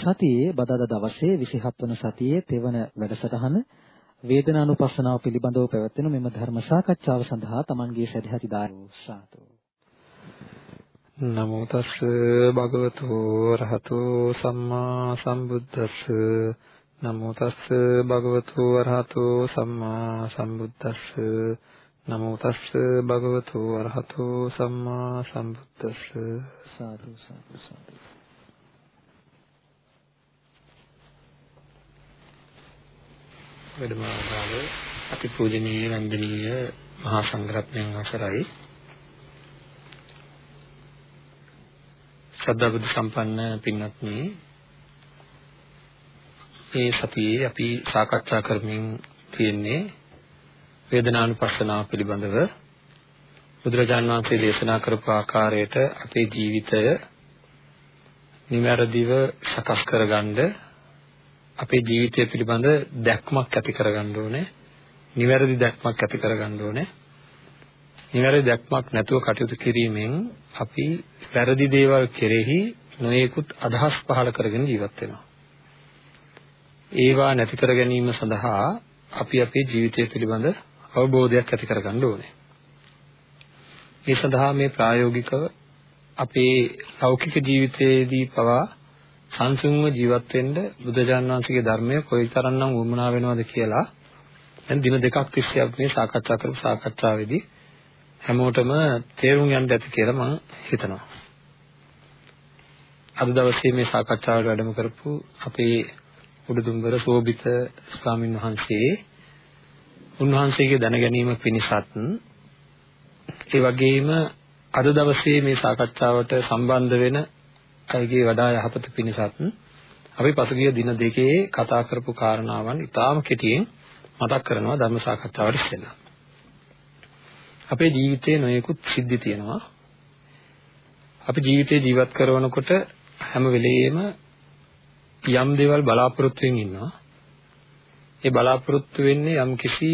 සතියේ බදාදා දවසේ 27 වන සතියේ තෙවන වැඩසටහන වේදනානුපස්සනාව පිළිබඳව පැවැත්වෙන මෙම ධර්ම සාකච්ඡාව සඳහා Tamanගේ සදැහැති දායෝ සාතු. නමෝ තස් භගවතු රහතෝ සම්මා සම්බුද්දස්ස. නමෝ තස් භගවතු රහතෝ සම්මා සම්බුද්දස්ස. නමෝ තස් භගවතු රහතෝ සම්මා සම්බුද්දස්ස. සාදු සාදු සාදු වැඩමාවල අතිපූජනීය වන්දනීය මහා සංඝරත්නයන් අවසරයි. ශ්‍රද්ධා බුද්ධ සම්පන්න පින්වත්නි මේ සතියේ අපි සාකච්ඡා කරමින් තියෙන්නේ වේදනානුපස්සනාව පිළිබඳව. බුදුරජාන් වහන්සේ දේශනා කරපු ආකාරයට අපේ ජීවිතය නිවැරදිව සකස් කරගන්න අපේ ජීවිතය පිළිබඳ දැක්මක් ඇති කරගන්න ඕනේ. නිවැරදි දැක්මක් ඇති කරගන්න ඕනේ. නිවැරදි දැක්මක් නැතුව කටයුතු කිරීමෙන් අපි වැරදි දේවල් කෙරෙහි නොයෙකුත් අදහස් පහළ කරගෙන ජීවත් වෙනවා. ඒවා නැති කර ගැනීම සඳහා අපි අපේ ජීවිතය පිළිබඳ අවබෝධයක් ඇති කරගන්න ඕනේ. ඒ සඳහා මේ ප්‍රායෝගිකව අපේ ලෞකික ජීවිතයේදී පවා සංසුන්ව ජීවත් වෙන්න බුදුජාන් වහන්සේගේ ධර්මය කොයිතරම්නම් වුමනා වෙනවද කියලා දැන් දින දෙකක් තිස්සේ අපි මේ සාකච්ඡා කරපු සාකච්ඡාවේදී හැමෝටම තේරුම් යන්න ඇති කියලා මම හිතනවා. අද දවසේ මේ සාකච්ඡාවට වැඩම කරපු අපේ උඩුදුම්බර සෝබිත ස්වාමින් වහන්සේ උන්වහන්සේගේ දැන ගැනීම පිණිසත් ඒ වගේම අද දවසේ මේ සාකච්ඡාවට සම්බන්ධ වෙන අයගේ වඩා යහපත පිණිසත් අපි පසුගිය දින දෙකේ කතා කරපු කාරණාවන් ඉතාම කෙටියෙන් මතක් කරනවා ධර්ම සාකච්ඡාවට ඉස්සෙල්ලා. අපේ ජීවිතයේ නොයෙකුත් සිද්ධි තියෙනවා. අපි ජීවිතේ ජීවත් කරනකොට හැම වෙලෙම යම් දේවල් බලාපොරොත්තුෙන් ඉන්නවා. ඒ බලාපොරොත්තු වෙන්නේ යම් කිසි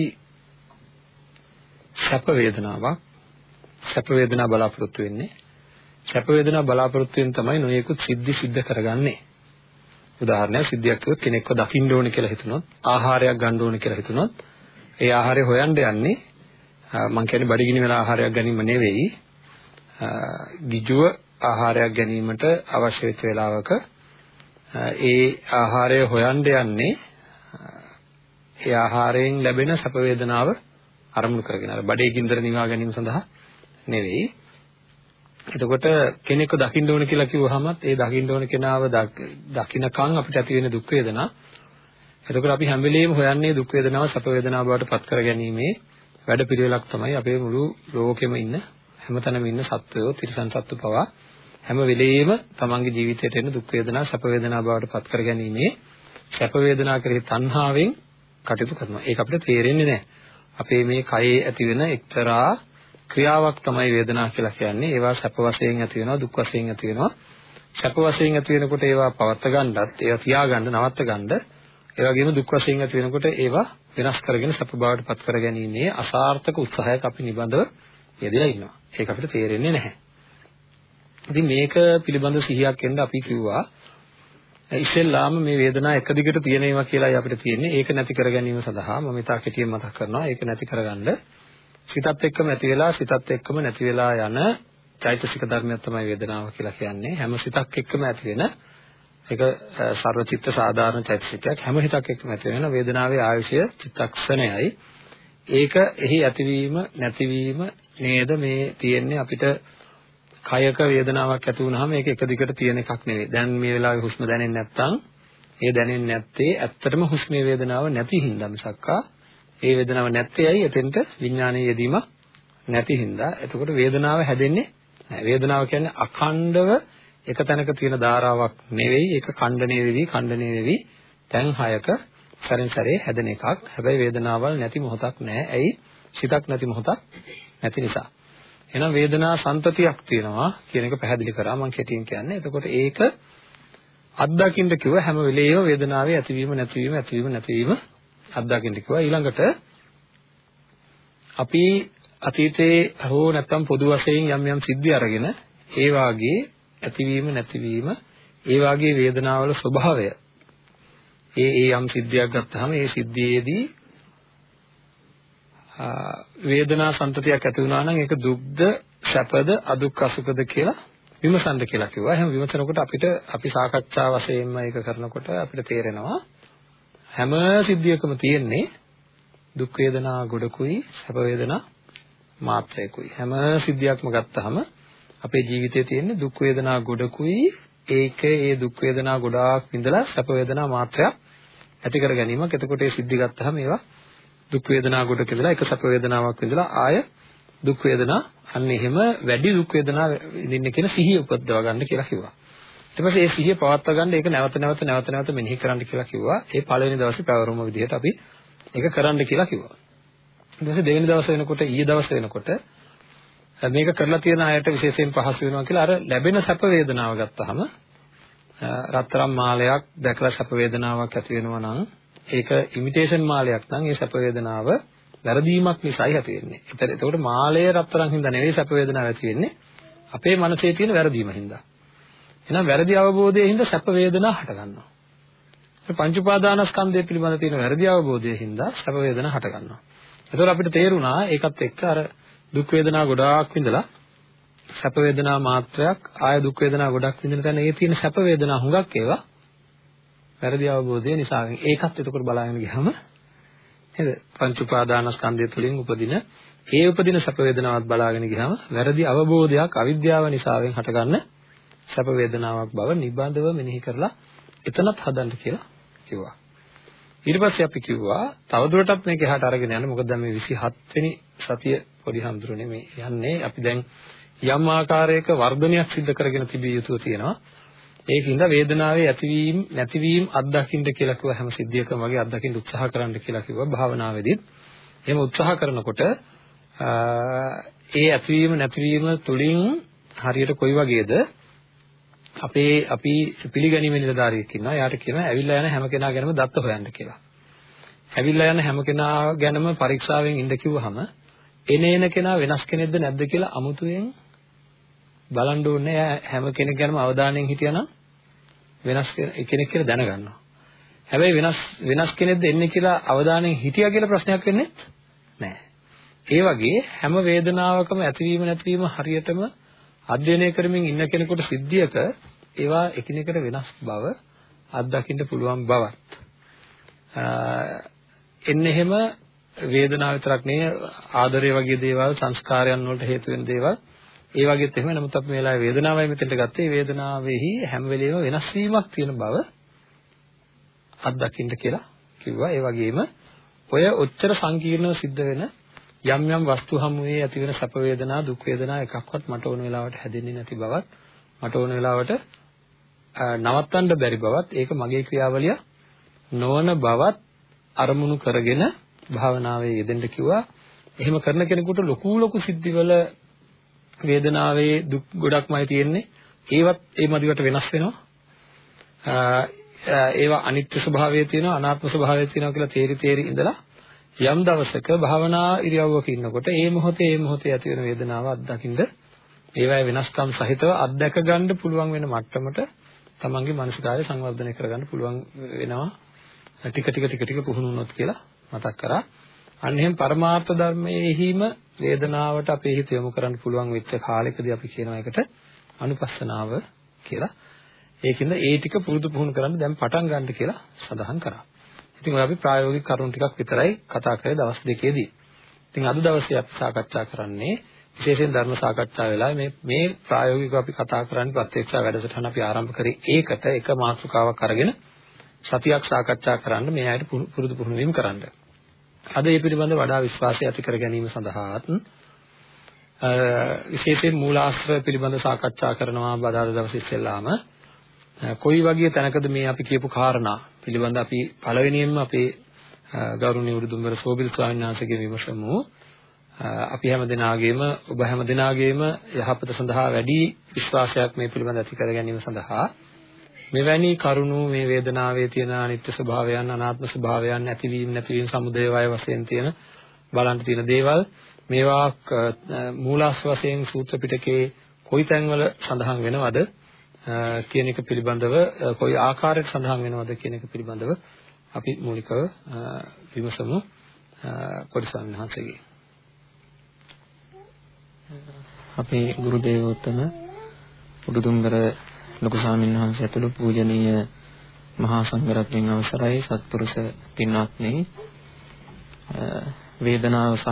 සැප වේදනාවක්. සැප වේදනා බලාපොරොත්තු වෙන්නේ. සැප වේදනා බලාපොරොත්තු වෙන තමයි නොයෙකුත් සිද්ධි සිද්ධ කරගන්නේ. උදාහරණයක් සිද්ධියක් කිව්වොත් කෙනෙක්ව දකින්න ඕනේ කියලා හිතුනොත්, ආහාරයක් ගන්න ඕනේ කියලා හිතුනොත්, ඒ ආහාරය හොයන්න යන්නේ මම කියන්නේ බඩගිනි වෙලා ආහාරයක් ගැනීම නෙවෙයි. ගිජුව ආහාරයක් ගැනීමට අවශ්‍ය වෙච්ච වෙලාවක ඒ ආහාරය හොයන්න යන්නේ ඒ ආහාරයෙන් ලැබෙන සැප වේදනාව අරමුණු කරගෙන අර බඩේ ගින්දර නිවා ගැනීම සඳහා නෙවෙයි එතකොට කෙනෙක්ව දකින්න ඕන කියලා කිව්වහමත් ඒ දකින්න ඕන කෙනාව දකින්නකන් අපිට ඇති වෙන දුක් වේදනා. එතකොට අපි හැම වෙලෙම හොයන්නේ දුක් වේදනාව සැප වේදනාව බවට පත් කරගැනීමේ වැඩපිළිවෙලක් තමයි අපේ මුළු ලෝකෙම ඉන්න හැමතැනම ඉන්න සත්වයෝ තිරිසන් සත්තු පවා හැම වෙලෙම තමන්ගේ ජීවිතයට එන දුක් වේදනා සැප වේදනා බවට පත් කරගැනීමේ සැප වේදනා කෙරෙහි තණ්හාවෙන් කටයුතු කරනවා. ඒක අපිට තේරෙන්නේ නැහැ. අපේ මේ කයේ ඇති වෙන එක්තරා ක්‍රියාවක් තමයි වේදනාව කියලා කියන්නේ. ඒවා සැප වශයෙන් ඇති වෙනවා, දුක් වශයෙන් ඇති වෙනවා. සැප වශයෙන් ඇති වෙනකොට ඒවා පවත් ගන්නත්, ඒවා තියාගන්න, නවත්ත ගන්න. ඒ වගේම දුක් වශයෙන් ඇති වෙනකොට ඒවා වෙනස් කරගෙන සැප බවට පත් කර ගැනීමේ අසාර්ථක උත්සාහයක් අපි නිබඳව යෙදලා ඉන්නවා. ඒක අපිට තේරෙන්නේ නැහැ. ඉතින් මේක පිළිබඳ සිහියක් එන්න අපි කිව්වා ඉස්සෙල්ලාම මේ වේදනාව එක දිගට තියෙනවා කියලායි අපිට තියෙන්නේ. ඒක නැති කර ගැනීම සඳහා මම ඉතා කෙටියෙන් මතක් කරනවා. ඒක නැති කරගන්න සිතත් එක්කම ඇති වෙලා සිතත් එක්කම නැති වෙලා යන චෛතසික ධර්මයක් තමයි වේදනාව කියලා කියන්නේ. හැම සිතක් එක්කම ඇති වෙන ඒක සර්වචිත්ත සාධාරණ චෛතසිකයක්. හැම හිතක් එක්කම ඇති වෙන වේදනාවේ ආයුෂය චිත්තක්ෂණයයි. ඒක එහි ඇතිවීම නැතිවීම නේද මේ තියෙන්නේ අපිට කයක වේදනාවක් ඇති වුනහම ඒක එක දිගට තියෙන එකක් නෙවෙයි. දැන් මේ වෙලාවේ හුස්ම දැනෙන්නේ නැත්නම් ඒ දැනෙන්නේ නැත්තේ ඇත්තටම හුස්මේ වේදනාව නැති හින්දා මිසක්කා ඒ වේදනාව නැත්තේ ඇයි? එතෙන්ට විඥානයේ යෙදීම නැති හින්දා. එතකොට වේදනාව හැදෙන්නේ නැහැ. වේදනාව කියන්නේ අඛණ්ඩව එක තැනක තියෙන ධාරාවක් නෙවෙයි. ඒක ඛණ්ඩණය වෙවි ඛණ්ඩණය වෙවි. තැන් හයක සැරෙන් සැරේ හැදෙන එකක්. හැබැයි වේදනාවල් නැති මොහොතක් නැහැ. ඇයි? සිතක් නැති මොහොතක් නැති නිසා. එහෙනම් වේදනා සම්තතියක් තියෙනවා කියන එක පැහැදිලි කරා මම කෙටියෙන් කියන්නේ. එතකොට ඒක අත්දකින්න කිව්ව හැම වෙලේම වේදනාවේ ඇතිවීම නැතිවීම ඇතිවීම නැතිවීම අත්දකින්න කිව්වා ඊළඟට අපි අතීතයේ හෝ නැත්නම් පොදු වශයෙන් යම් යම් සිද්ධි අරගෙන ඒ වාගේ ඇතිවීම නැතිවීම ඒ වාගේ වේදනාවල ස්වභාවය ඒ ඒ යම් සිද්ධියක් ගත්තාම ඒ සිද්ධියේදී වේදනා සංතතියක් ඇති වුණා නම් ඒක දුක්ද සැපද අදුක් අසුකද කියලා විමසන්න කියලා කිව්වා. එහෙනම් විමසනකොට අපිට අපි සාකච්ඡා වශයෙන්ම ඒක කරනකොට අපිට තේරෙනවා හැම සිද්ධියකම තියෙන්නේ දුක් වේදනා ගොඩකුයි සැප වේදනා මාත්‍රයකුයි. හැම සිද්ධියක්ම ගත්තාම අපේ ජීවිතයේ තියෙන්නේ දුක් වේදනා ගොඩකුයි ඒක ඒ දුක් වේදනා ගොඩාක් විඳලා සැප වේදනා මාත්‍රයක් ඇති කර ගැනීමක්. එතකොට ඒ සිද්ධි ගත්තාම ඒවා දුක් වේදනා ගොඩක ඉඳලා එක සැප වේදනාවක් විඳලා ආය දුක් වේදනා අන්න එහෙම වැඩි දුක් වේදනා විඳින්න කියන සිහිය උපදවා ගන්න කියලා කිව්වා. ඊට පස්සේ ඒ සිහිය පවත්වා ගන්න ඒක නැවත නැවත නැවත නැවත මෙනෙහි කරන්න කියලා කිව්වා. ඒ පළවෙනි දවසේ පැවරුම විදිහට අපි ඒක කරන්න කියලා කිව්වා. ඊට පස්සේ දෙවෙනි දවස වෙනකොට ඊයේ දවස වෙනකොට මේක කරලා තියෙන අයට විශේෂයෙන් පහසු වෙනවා කියලා අර ලැබෙන සැප වේදනාව ගත්තාම රත්තරන් මාලයක් දැකලා සැප වේදනාවක් ඇති වෙනවා නම් ඒක ඉමිටේෂන් මාලයක් නම් ඒ සැප වේදනාව වැරදීමක් නිසායි ඇති වෙන්නේ. එතකොට මාලය රත්තරන් හින්දා නෙවෙයි සැප වේදනාව ඇති වෙන්නේ. අපේ මනසේ තියෙන වැරදීම හින්දා. එහෙනම් වැරදි අවබෝධයෙන් හින්දා සැප වේදනා හට ගන්නවා. පංච උපාදානස්කන්ධය පිළිබඳ තියෙන වැරදි අවබෝධයෙන් හින්දා සැප වේදනා හට ගන්නවා. එතකොට අපිට තේරුණා ඒකත් එක්ක අර දුක් වේදනා ගොඩාක් විඳලා සැප වේදනා මාත්‍රයක් ආය දුක් වේදනා ගොඩක් විඳින තැන ඒ තියෙන සැප වේදනා හුඟක් ඒවා වැරදි අවබෝධය නිසා ඒකත් එතකොට බලාගෙන ගියාම නේද පංච උපාදානස්කන්ධය තුලින් උපදින ඒ උපදින සැප වේදනාවත් බලාගෙන ගියාම වැරදි අවබෝධයක් අවිද්‍යාව නිසාවෙන් හටගන්න සැප වේදනාවක් බව නිබඳව මෙනෙහි කරලා එතනත් හදන්න කියලා කිව්වා. ඊට පස්සේ අපි කිව්වා තවදුරටත් මේක එහාට අරගෙන යන්න මොකද දැන් මේ 27 වෙනි සතිය පොඩි හඳුරන්නේ මේ යන්නේ අපි දැන් යම් ආකාරයක වර්ධනයක් සිදු කරගෙන තිබිය යුතුව තියෙනවා. ඒකින්ද වේදනාවේ ඇතිවීම නැතිවීම අත්දකින්න කියලා කිව්ව හැම සිද්ධියකම වගේ අත්දකින්න උත්සාහ කරන්න කියලා කිව්වා භාවනාවේදීත්. එහෙම උත්සාහ කරනකොට ඒ ඇතිවීම නැතිවීම තුලින් හරියට කොයි වගේද අපේ අපි පිළිගැනීමේ නිලධාරියෙක් ඉන්නවා. එයාට කියනවා ඇවිල්ලා යන හැම කෙනා ගැනම දත්ත හොයන්න කියලා. ඇවිල්ලා යන හැම කෙනා ගැනම පරීක්ෂාවෙන් ඉන්න කිව්වහම එන එන කෙනා වෙනස් කෙනෙක්ද නැද්ද කියලා අමුතුවෙන් බලන්න ඕනේ හැම කෙනෙක් ගැනම අවධානයෙන් හිටියනම් වෙනස් කෙනෙක් කියලා දැනගන්නවා. හැබැයි වෙනස් වෙනස් කෙනෙක්ද එන්නේ කියලා අවධානයෙන් හිටියා කියලා ප්‍රශ්නයක් වෙන්නේ නැහැ. ඒ වගේ හැම වේදනාවකම ඇතිවීම නැතිවීම හරියටම අධ්‍යයනය කරමින් ඉන්න කෙනෙකුට සිද්ධියක ඒවා එකිනෙකට වෙනස් බව අත්දකින්න පුළුවන් බවත්. එන්නේ එහෙම වේදනාව විතරක් නෙවෙයි ආදරය වගේ දේවල් සංස්කාරයන් වලට හේතු වෙන දේවල්. ඒ වගේත් එහෙම නමුත් අපි මේ වෙලාවේ වේදනාවයි මෙතෙන්ට ගත්තේ. වේදනාවේහි හැම වෙලෙම වෙනස් වීමක් තියෙන බව අත්දකින්න කියලා කිව්වා. ඒ වගේම ඔය ඔච්චර සංකීර්ණව සිද්ධ වෙන යම් යම් වස්තු හමුවේ ඇති වෙන සැප වේදනා දුක් වේදනා එකක්වත් මට ඕන වෙලාවට හැදෙන්නේ නැති බවත් මට ඕන වෙලාවට නවත්තන්න බැරි බවත් ඒක මගේ ක්‍රියාවලිය නොවන බවත් අරමුණු කරගෙන භාවනාවේ යෙදෙන්න කිව්වා. එහෙම කරන කෙනෙකුට ලොකු ලොකු සිද්ධිවල වේදනාවේ දුක් ගොඩක්මයි තියෙන්නේ. ඒවත් ඒ මදිවට වෙනස් වෙනවා. ඒවා අනිත්‍ය ස්වභාවය තියෙනවා අනාත්ම ස්වභාවය තියෙනවා කියලා තේරි තේරි ඉඳලා යම් දවසක භාවනා ඉරියව්වක ඉන්නකොට ඒ මොහොතේ ඒ මොහොතේ ඇති වෙන වේදනාව අත්දකින්ද ඒවයි වෙනස්කම් සහිතව අත්දැක ගන්න පුළුවන් වෙන මට්ටමට තමන්ගේ මානසිකාරය සංවර්ධනය කරගන්න පුළුවන් වෙනවා ටික ටික ටික ටික පුහුණු වුණොත් කියලා මතක් කරා. අන්න එහෙම පරමාර්ථ ධර්මයේහිම වේදනාවට අපේ හිත යොමු කරන්න පුළුවන් වෙච්ච කාලෙකදී අපි කියනවා ඒකට අනුපස්සනාව කියලා. ඒකින්ද ඒ ටික පුරුදු පුහුණු කරන්න දැන් පටන් ගන්න කියලා සඳහන් කරා. ඉතින් ඔය අපි ප්‍රායෝගික කරුණු ටිකක් විතරයි කතා කරේ දවස් දෙකේදී. ඉතින් අද දවසේ අපි සාකච්ඡා කරන්නේ විශේෂයෙන් ධර්ම සාකච්ඡා වෙලාවේ මේ මේ ප්‍රායෝගිකව අපි කතා කරන්නේ ප්‍රත්‍යක්ෂ වැඩසටහන අපි ආරම්භ කරේ ඒකට එක මාතෘකාවක් අරගෙන සතියක් සාකච්ඡා කරන්න මේ අයට පුරුදු පුහුණු වීම කරන්න. අද මේ පිළිබඳ වඩා විශ්වාසය ඇති කර ගැනීම සඳහාත් විශේෂයෙන් මූලාශ්‍ර පිළිබඳ සාකච්ඡා කරනවා බදාදා දවසේ ඉස්සෙල්ලාම කොයි වගේ තැනකද මේ අපි කියපු කාරණා පිළිබඳ අපි පළවෙනියෙන්ම අපේ ගෞරවනීය උරුදුම්බර සෝබිල් ස්වාමීන් වහන්සේගේ විමසමු. අපි හැම දිනාගේම ඔබ හැම දිනාගේම යහපත සඳහා වැඩි විශ්වාසයක් මේ පිළිබඳ ඇති කර ගැනීම සඳහා මෙවැනි කරුණු මේ වේදනාවේ තියෙන අනිත්‍ය ස්වභාවයන් අනාත්ම ස්වභාවයන් නැතිවීම නැතිවීම සමුදය වය වශයෙන් තියෙන බලන්න තියෙන දේවල් මේවා මූලාස් වශයෙන් සූත්‍ර පිටකේ කොයි තැන්වල සඳහන් වෙනවද? කියන එක පිළිබඳව කොයි ආකාරයකට සඳහන් වෙනවද කියන එක පිළිබඳව අපි මූලිකව විමසමු පොඩි සංහසගේ අපේ ගුරු දේවෝත්තම උඩුදුම්බර ලොකු ස්වාමීන් වහන්සේ ඇතුළු පූජනීය මහා සංඝරත්නයන් අවසරයි. සත්පුරුෂ පින්වත්නි වේදනාව සහ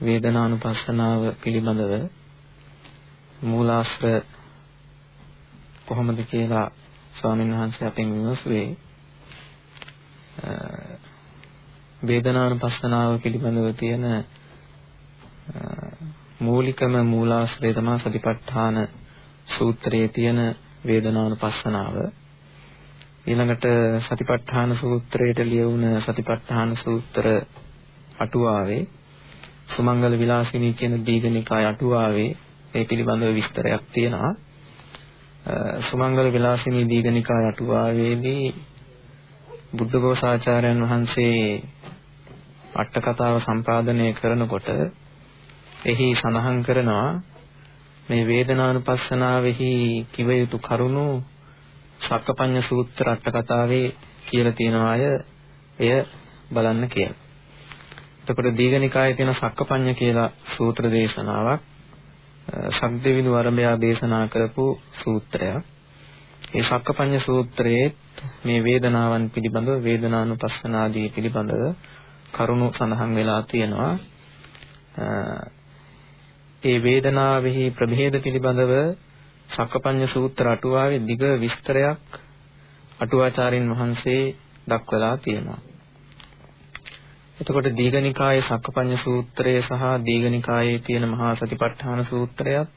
වේදනානුපස්සනාව පිළිබඳව මූලාශ්‍ර කොහොමද කියලා ස්වාමීන් වහන්සේ අපෙන් විමසුවේ වේදනානුපස්සනාව පිළිබඳව තියෙන මූලිකම මූලාශ්‍රය තමයි සතිපට්ඨාන සූත්‍රයේ තියෙන වේදනානුපස්සනාව. ඊළඟට සතිපට්ඨාන සූත්‍රයට ලියවුන සතිපට්ඨාන සූත්‍ර අටුවාවේ සුමංගල විලාසිනී කියන දීඝනිකාය අටුවාවේ ඒ පිළිබඳව විස්තරයක් තියෙනවා. සුමංගල විලාසිනී දීඝනිකාය අටුවාවේදී බුද්ධඝෝසාචාර්යයන් වහන්සේ අට කතාව සම්පාදනය කරනකොට එහි සඳහන් කරනවා මේ වේදනානුපස්සනාවෙහි කිව යුතු කරුණු සක්කපඤ්ඤ සූත්‍ර අට කතාවේ කියලා තියෙනවා අය එය බලන්න කියලා. එතකොට දීඝනිකායේ තියෙන සක්කපඤ්ඤ කියලා සූත්‍ර දේශනාවක් සබ්දවිදු වරඹයා දේශනා කරපු සූත්‍රයක්. ඒ සක්කපඤ්ඤ සූත්‍රයේ මේ වේදනාවන් පිළිබඳව වේදනානුපස්සනාදී පිළිබඳව කරුණු සඳහන් වෙලා තියෙනවා. ඒ වේදනාවෙහි ප්‍රභේද පිළිබඳව සක්කපඤ්ඤ සූත්‍ර අටුවාවේ දිග විස්තරයක් අටුවාචාරින් වහන්සේ දක්වලා තියෙනවා. එතකොට දීඝනිකායේ සක්කපඤ්ඤ සූත්‍රය සහ දීඝනිකායේ තියෙන මහා සතිපට්ඨාන සූත්‍රයත්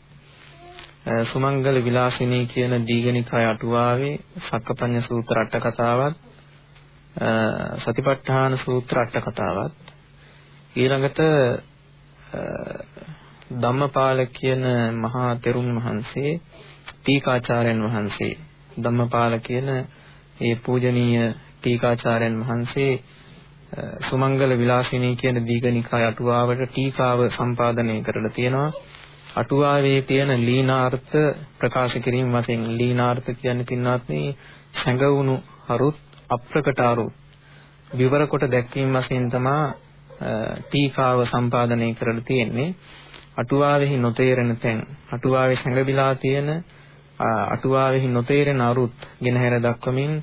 සුමංගල විලාසිනී කියන දීඝනිකාය අටුවාවේ සක්කපඤ්ඤ සූත්‍ර අට කතාවත් සතිපට්ඨාන සූත්‍ර අට කතාවත් ඊළඟට ධම්මපාල කියන මහා තෙරුන් වහන්සේ ටීකාචාර්යන් වහන්සේ. ධම්මපාල කියන ඒ පූජනීය ටීකාචාර්යන් වහන්සේ සුමංගල විලාසිනී කියන දීඝනිකාය අටුවාවට ටීකාව සම්පාදනය කරලා තියෙනවා. අටුවාවේ තියෙන ලීනාර්ථ ප්‍රකාශ කිරීම වශයෙන් ලීනාර්ථ කියන්නේ පින්වත්නි සැඟවුණු අරුත් අප්‍රකට අරුත් විවර කොට දැක්වීම වශයෙන් තමයි ටීකාව සම්පාදනය කරලා තියෙන්නේ. අටුවාවෙහි නොතේරෙන තැන් අටුවාවේ සැඟවිලා තියෙන අටුවාවෙහි නොතේරෙන අරුත් ගෙනහැර දක්වමින්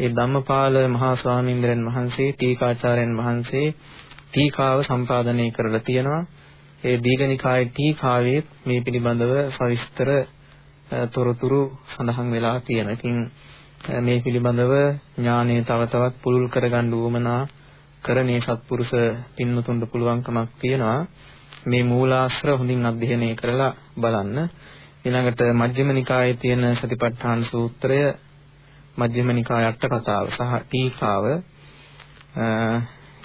ඒ ධම්මපාල මහා ස්වාමීන්ද්‍රයන් වහන්සේ ටීකාචාර්යන් වහන්සේ ටීකාව සම්පාදනය කරලා තියෙනවා. ඒ දීඝනිකායේ ටීකාවේ මේ පිළිබඳව සවිස්තර තොරතුරු සඳහන් වෙලා තියෙනවා. ඉතින් මේ පිළිබඳව ඥානය තව තවත් පුළුල් කරගන්න උවමනා කරනේ සත්පුරුෂ පින්වතුන්ට පුළුවන්කමක් තියෙනවා. මේ මූලාශ්‍ර හොඳින් අධ්‍යයනය කරලා බලන්න. ඊළඟට මජ්ක්‍ධිම නිකායේ තියෙන සතිපට්ඨාන සූත්‍රය මජ්ක්‍ධිම නිකාය අට කතාව සහ ටීකාව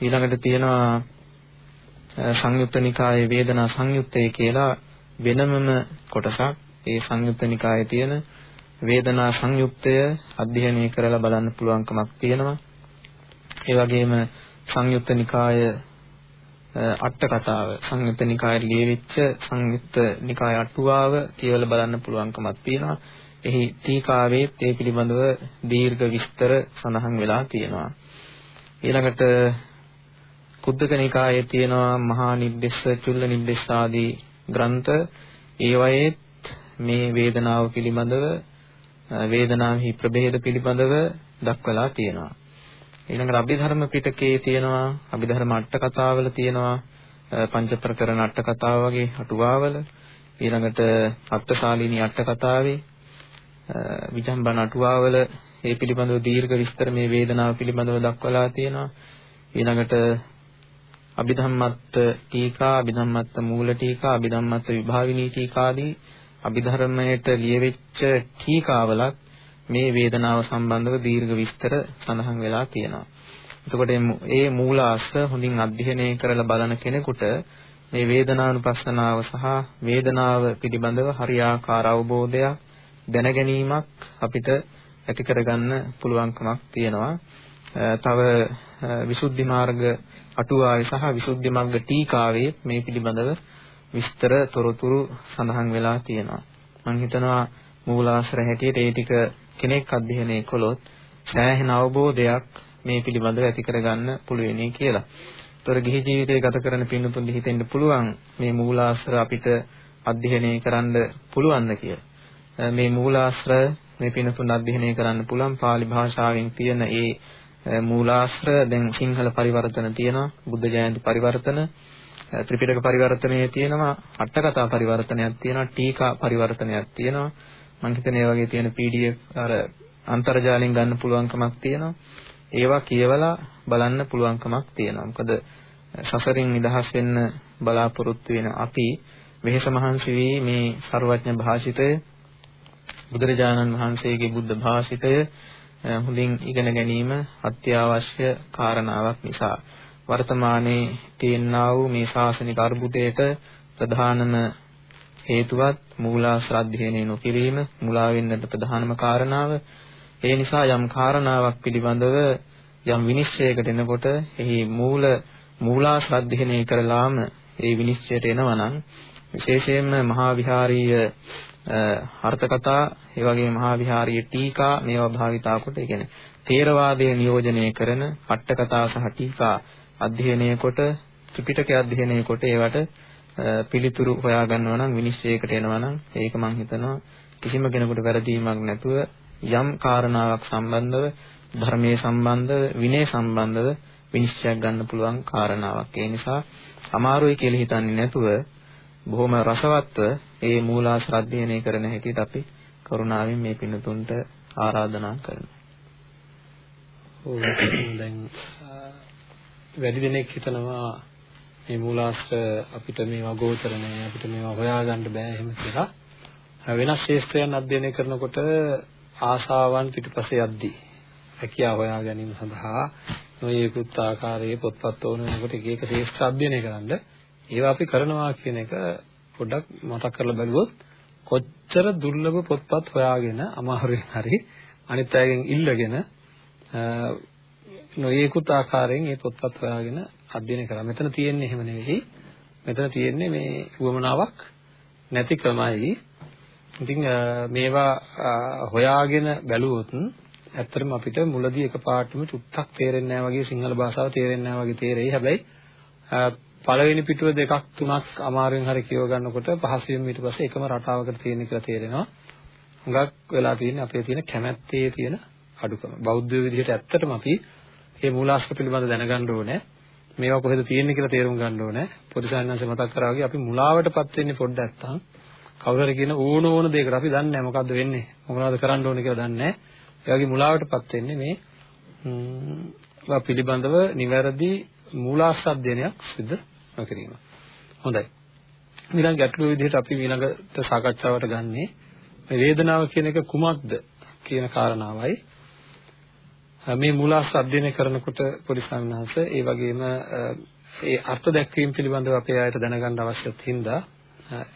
ඊළඟට තියෙනවා සංයුත්ත නිකායේ වේදනා සංයුත්තේ කියලා වෙනමම කොටසක් ඒ සංයුත්ත නිකායේ තියෙන වේදනා සංයුක්තය අධ්‍යයනය කරලා බලන්න පුළුවන්කමක් තියෙනවා. ඒ වගේම සංයුත්ත නිකාය අට කතාව සංයුත්ත නිකායේ ලියවිච්ච සංයුත්ත නිකාය අටුවාව කියවලා බලන්න පුළුවන්කමක් තියෙනවා. එහි ටීකාවේ ඒ පිළිබඳව දීර්ඝ විස්තර සඳහන් වෙලා තියෙනවා. ඊළඟට කුද්දක නිකායේ තියෙනවා මහා නිද්දේශ චුල්ල නිද්දේශ ආදී ග්‍රන්ථ ඒවයේ මේ වේදනාව පිළිබඳව වේදනාවෙහි ප්‍රභේද පිළිබඳව දක්වලා තියෙනවා. ඊළඟට අභිධර්ම පිටකයේ තියෙනවා අභිධර්ම අට කතාවල තියෙනවා පංච ප්‍රකරණ අට කතාව වගේ අටුවාවල ඊළඟට අත්තශාලිනී අට කතාවේ විජම්බන අටුවාවල ඒ පිළිබඳව දීර්ඝ විස්තර මේ වේදනාව පිළිබඳව දක්වලා තියෙනවා ඊළඟට අභිධම්මත් ටීකා අභිධම්මත් මූල ටීකා අභිධම්මත් විභාවිනී ටීකා ආදී අභිධර්මයට ලියවෙච්ච ටීකාවලත් මේ වේදනාව සම්බන්ධව දීර්ඝ විස්තර සඳහන් වෙලා තියෙනවා. එතකොට මේ මූලාශ්‍ර හොඳින් අධ්‍යයනය කරලා බලන කෙනෙකුට මේ වේදනානුපස්සනාව සහ වේදනාව පිළිබඳව හරියාකාර අවබෝධයක් දැනගැනීමක් අපිට ඇති කරගන්න පුළුවන්කමක් තියෙනවා. තව විසුද්ධි මාර්ග අටුවාවේ සහ විසුද්ධි මාර්ග ටීකාවේ මේ පිළිබඳව විස්තර තොරතුරු සඳහන් වෙලා තියෙනවා. මම හිතනවා මූලාශ්‍ර හැටියට ඒ ටික කෙනෙක් අධ්‍යයනය කළොත් සෑහෙන අවබෝධයක් මේ පිළිබඳව ඇති කරගන්න පුළුවෙනි කියලා. ඒතර ගිහි ජීවිතය ගත කරන පින්නතුන් හිතෙන්න පුළුවන් මේ මූලාශ්‍ර අපිට අධ්‍යයනය කරන්න පුළුවන්ද කියලා. මේ මූලාශ්‍ර මේ පින්නතුන් අධ්‍යයනය කරන්න පුළුවන්. pāli භාෂාවෙන් තියෙන ඒ මූලාශ්‍ර දැන් සිංහල පරිවර්තන තියෙනවා බුද්ධ ජයන්ති පරිවර්තන ත්‍රිපිටක පරිවර්තනයේ තියෙනවා අට කතා පරිවර්තනයක් තියෙනවා ටීකා පරිවර්තනයක් තියෙනවා. මම හිතන්නේ ඒ වගේ තියෙන PDF අර අන්තර්ජාලයෙන් ගන්න පුළුවන්කමක් තියෙනවා. ඒවා කියවලා බලන්න පුළුවන්කමක් තියෙනවා. මොකද සසරින් නිදහස් වෙන්න බලාපොරොත්තු වෙන අපි වෙහෙස මහන්සි වී මේ ਸਰවඥ භාෂිතය බුදුරජාණන් වහන්සේගේ බුද්ධ භාෂිතය හොඳින් ඉගෙන ගැනීම අත්‍යවශ්‍ය කාරණාවක් නිසා. වර්තමානයේ තියෙනා වූ මේ ශාසනික අර්බුදයට ප්‍රධානම හේතුවත් මූලාශ්‍ර අධ්‍යයනය නොකිරීම මුලා වෙන්නට ප්‍රධානම කාරණාව. ඒ නිසා යම් කාරණාවක් පිළිබඳව යම් විනිශ්චයකට එනකොට එහි මූල මූලාශ්‍ර අධ්‍යයනය කරලාම ඒ විනිශ්චයට එනවා නම් විශේෂයෙන්ම මහා විහාරීය අර්ථ කතා ඒ වගේම මහා විහාරීය ටීකා මේවා භාවිතා කොට ඒ කියන්නේ තේරවාදයේ නියෝජනය කරන අට කතා සහ ටීකා අධ්‍යයනය කොට ත්‍රිපිටකය අධ්‍යයනය කොට ඒවට පිළිතුරු හොයා ගන්නවා නම් විනිශ්චයකට එනවා නම් ඒක මම හිතනවා කිසිම කෙනෙකුට වැරදීමක් නැතුව යම් කාරණාවක් සම්බන්ධව ධර්මයේ සම්බන්ධව විනය සම්බන්ධව විනිශ්චයක් ගන්න පුළුවන් කාරණාවක්. ඒ නිසා අමාරුයි කියලා හිතන්නේ නැතුව බොහොම රසවත්ව ඒ මූලාශ්‍ර අධ්‍යයනය කරන හැටියට අපි කරුණාවෙන් මේ පින්නතුන්ට ආරාධනා කරනවා. ඔව් දැන් වැඩි දෙනෙක් හිතනවා මේ මූලාශ්‍ර අපිට මේවා ගෝචර නෑ අපිට මේවා හොයාගන්න බෑ එහෙම කියලා. වෙනස් ශාස්ත්‍රයන් අධ්‍යයනය කරනකොට ආසාවන් පිටපසේ යද්දී හැකියාව හොයා ගැනීම සඳහා නොයෙකුත් ආකාරයේ පොත්පත් ඕන වෙනකොට එක එක ශාස්ත්‍ර අධ්‍යයනය කරන්න ඒවා අපි කරනවා කියන එක පොඩ්ඩක් මතක් කරලා බලුවොත් කොච්චර දුර්ලභ පොත්පත් හොයාගෙන අමාරුවෙන් හරි අනිත් අයගෙන් ඉල්ලගෙන නොයෙකුත් ආකාරයෙන් මේ පොත්පත් හොයාගෙන අධ්‍යයනය කරා. මෙතන තියෙන්නේ එහෙම නෙවෙයි. මෙතන තියෙන්නේ මේ උවමනාවක් නැති ක්‍රමයි. ඉතින් මේවා හොයාගෙන බැලුවොත් ඇත්තටම අපිට මුලදී එකපාරටම චුට්ටක් තේරෙන්නේ නැහැ වගේ සිංහල භාෂාව තේරෙන්නේ නැහැ වගේ තේරෙයි. හැබැයි පළවෙනි පිටුව දෙකක් තුනක් අමාරුවෙන් හරි කියව ගන්නකොට පහසුවෙන් ඊට පස්සේ එකම රටාවකට තියෙන කියලා තේරෙනවා. හුඟක් වෙලා තියෙන්නේ අපේ තියෙන කැමැත්තේ තියෙන අඩුකම. බෞද්ධ විදිහට ඇත්තටම අපි මේ මූලාශ්‍ර පිළිබඳ දැනගන්න ඕනේ. මේවා කොහෙද තියෙන්නේ කියලා තේරුම් ගන්න ඕනේ. පොඩිසාන්නංශ මතක් කරා වගේ අපි මුලාවටපත් වෙන්නේ පොඩ්ඩක් නැත්තම් කවුරු හරි කියන ඕන ඕන දෙයකට අපි දන්නේ නැහැ මොකද්ද වෙන්නේ. මොනවද කරන්න ඕනේ කියලා දන්නේ නැහැ. ඒ වගේ මුලාවටපත් වෙන්නේ මේ ම් පිළිබඳව නිවැරදි මූලාශ්‍ර අධ්‍යයනයක් සිදු නොකිරීම. හොඳයි. ඊළඟ ගැටලුව විදිහට අපි ඊළඟට සාකච්ඡාවට ගන්නේ මේ වේදනාව කියන එක කුමක්ද කියන කාරණාවයි. මේ මූලාශ්‍ර අධ්‍යයනය කරනකොට පොඩි සංඝාස ඒ වගේම ඒ අර්ථ දැක්වීම පිළිබඳව අපේ අයට දැනගන්න අවශ්‍යත් හින්දා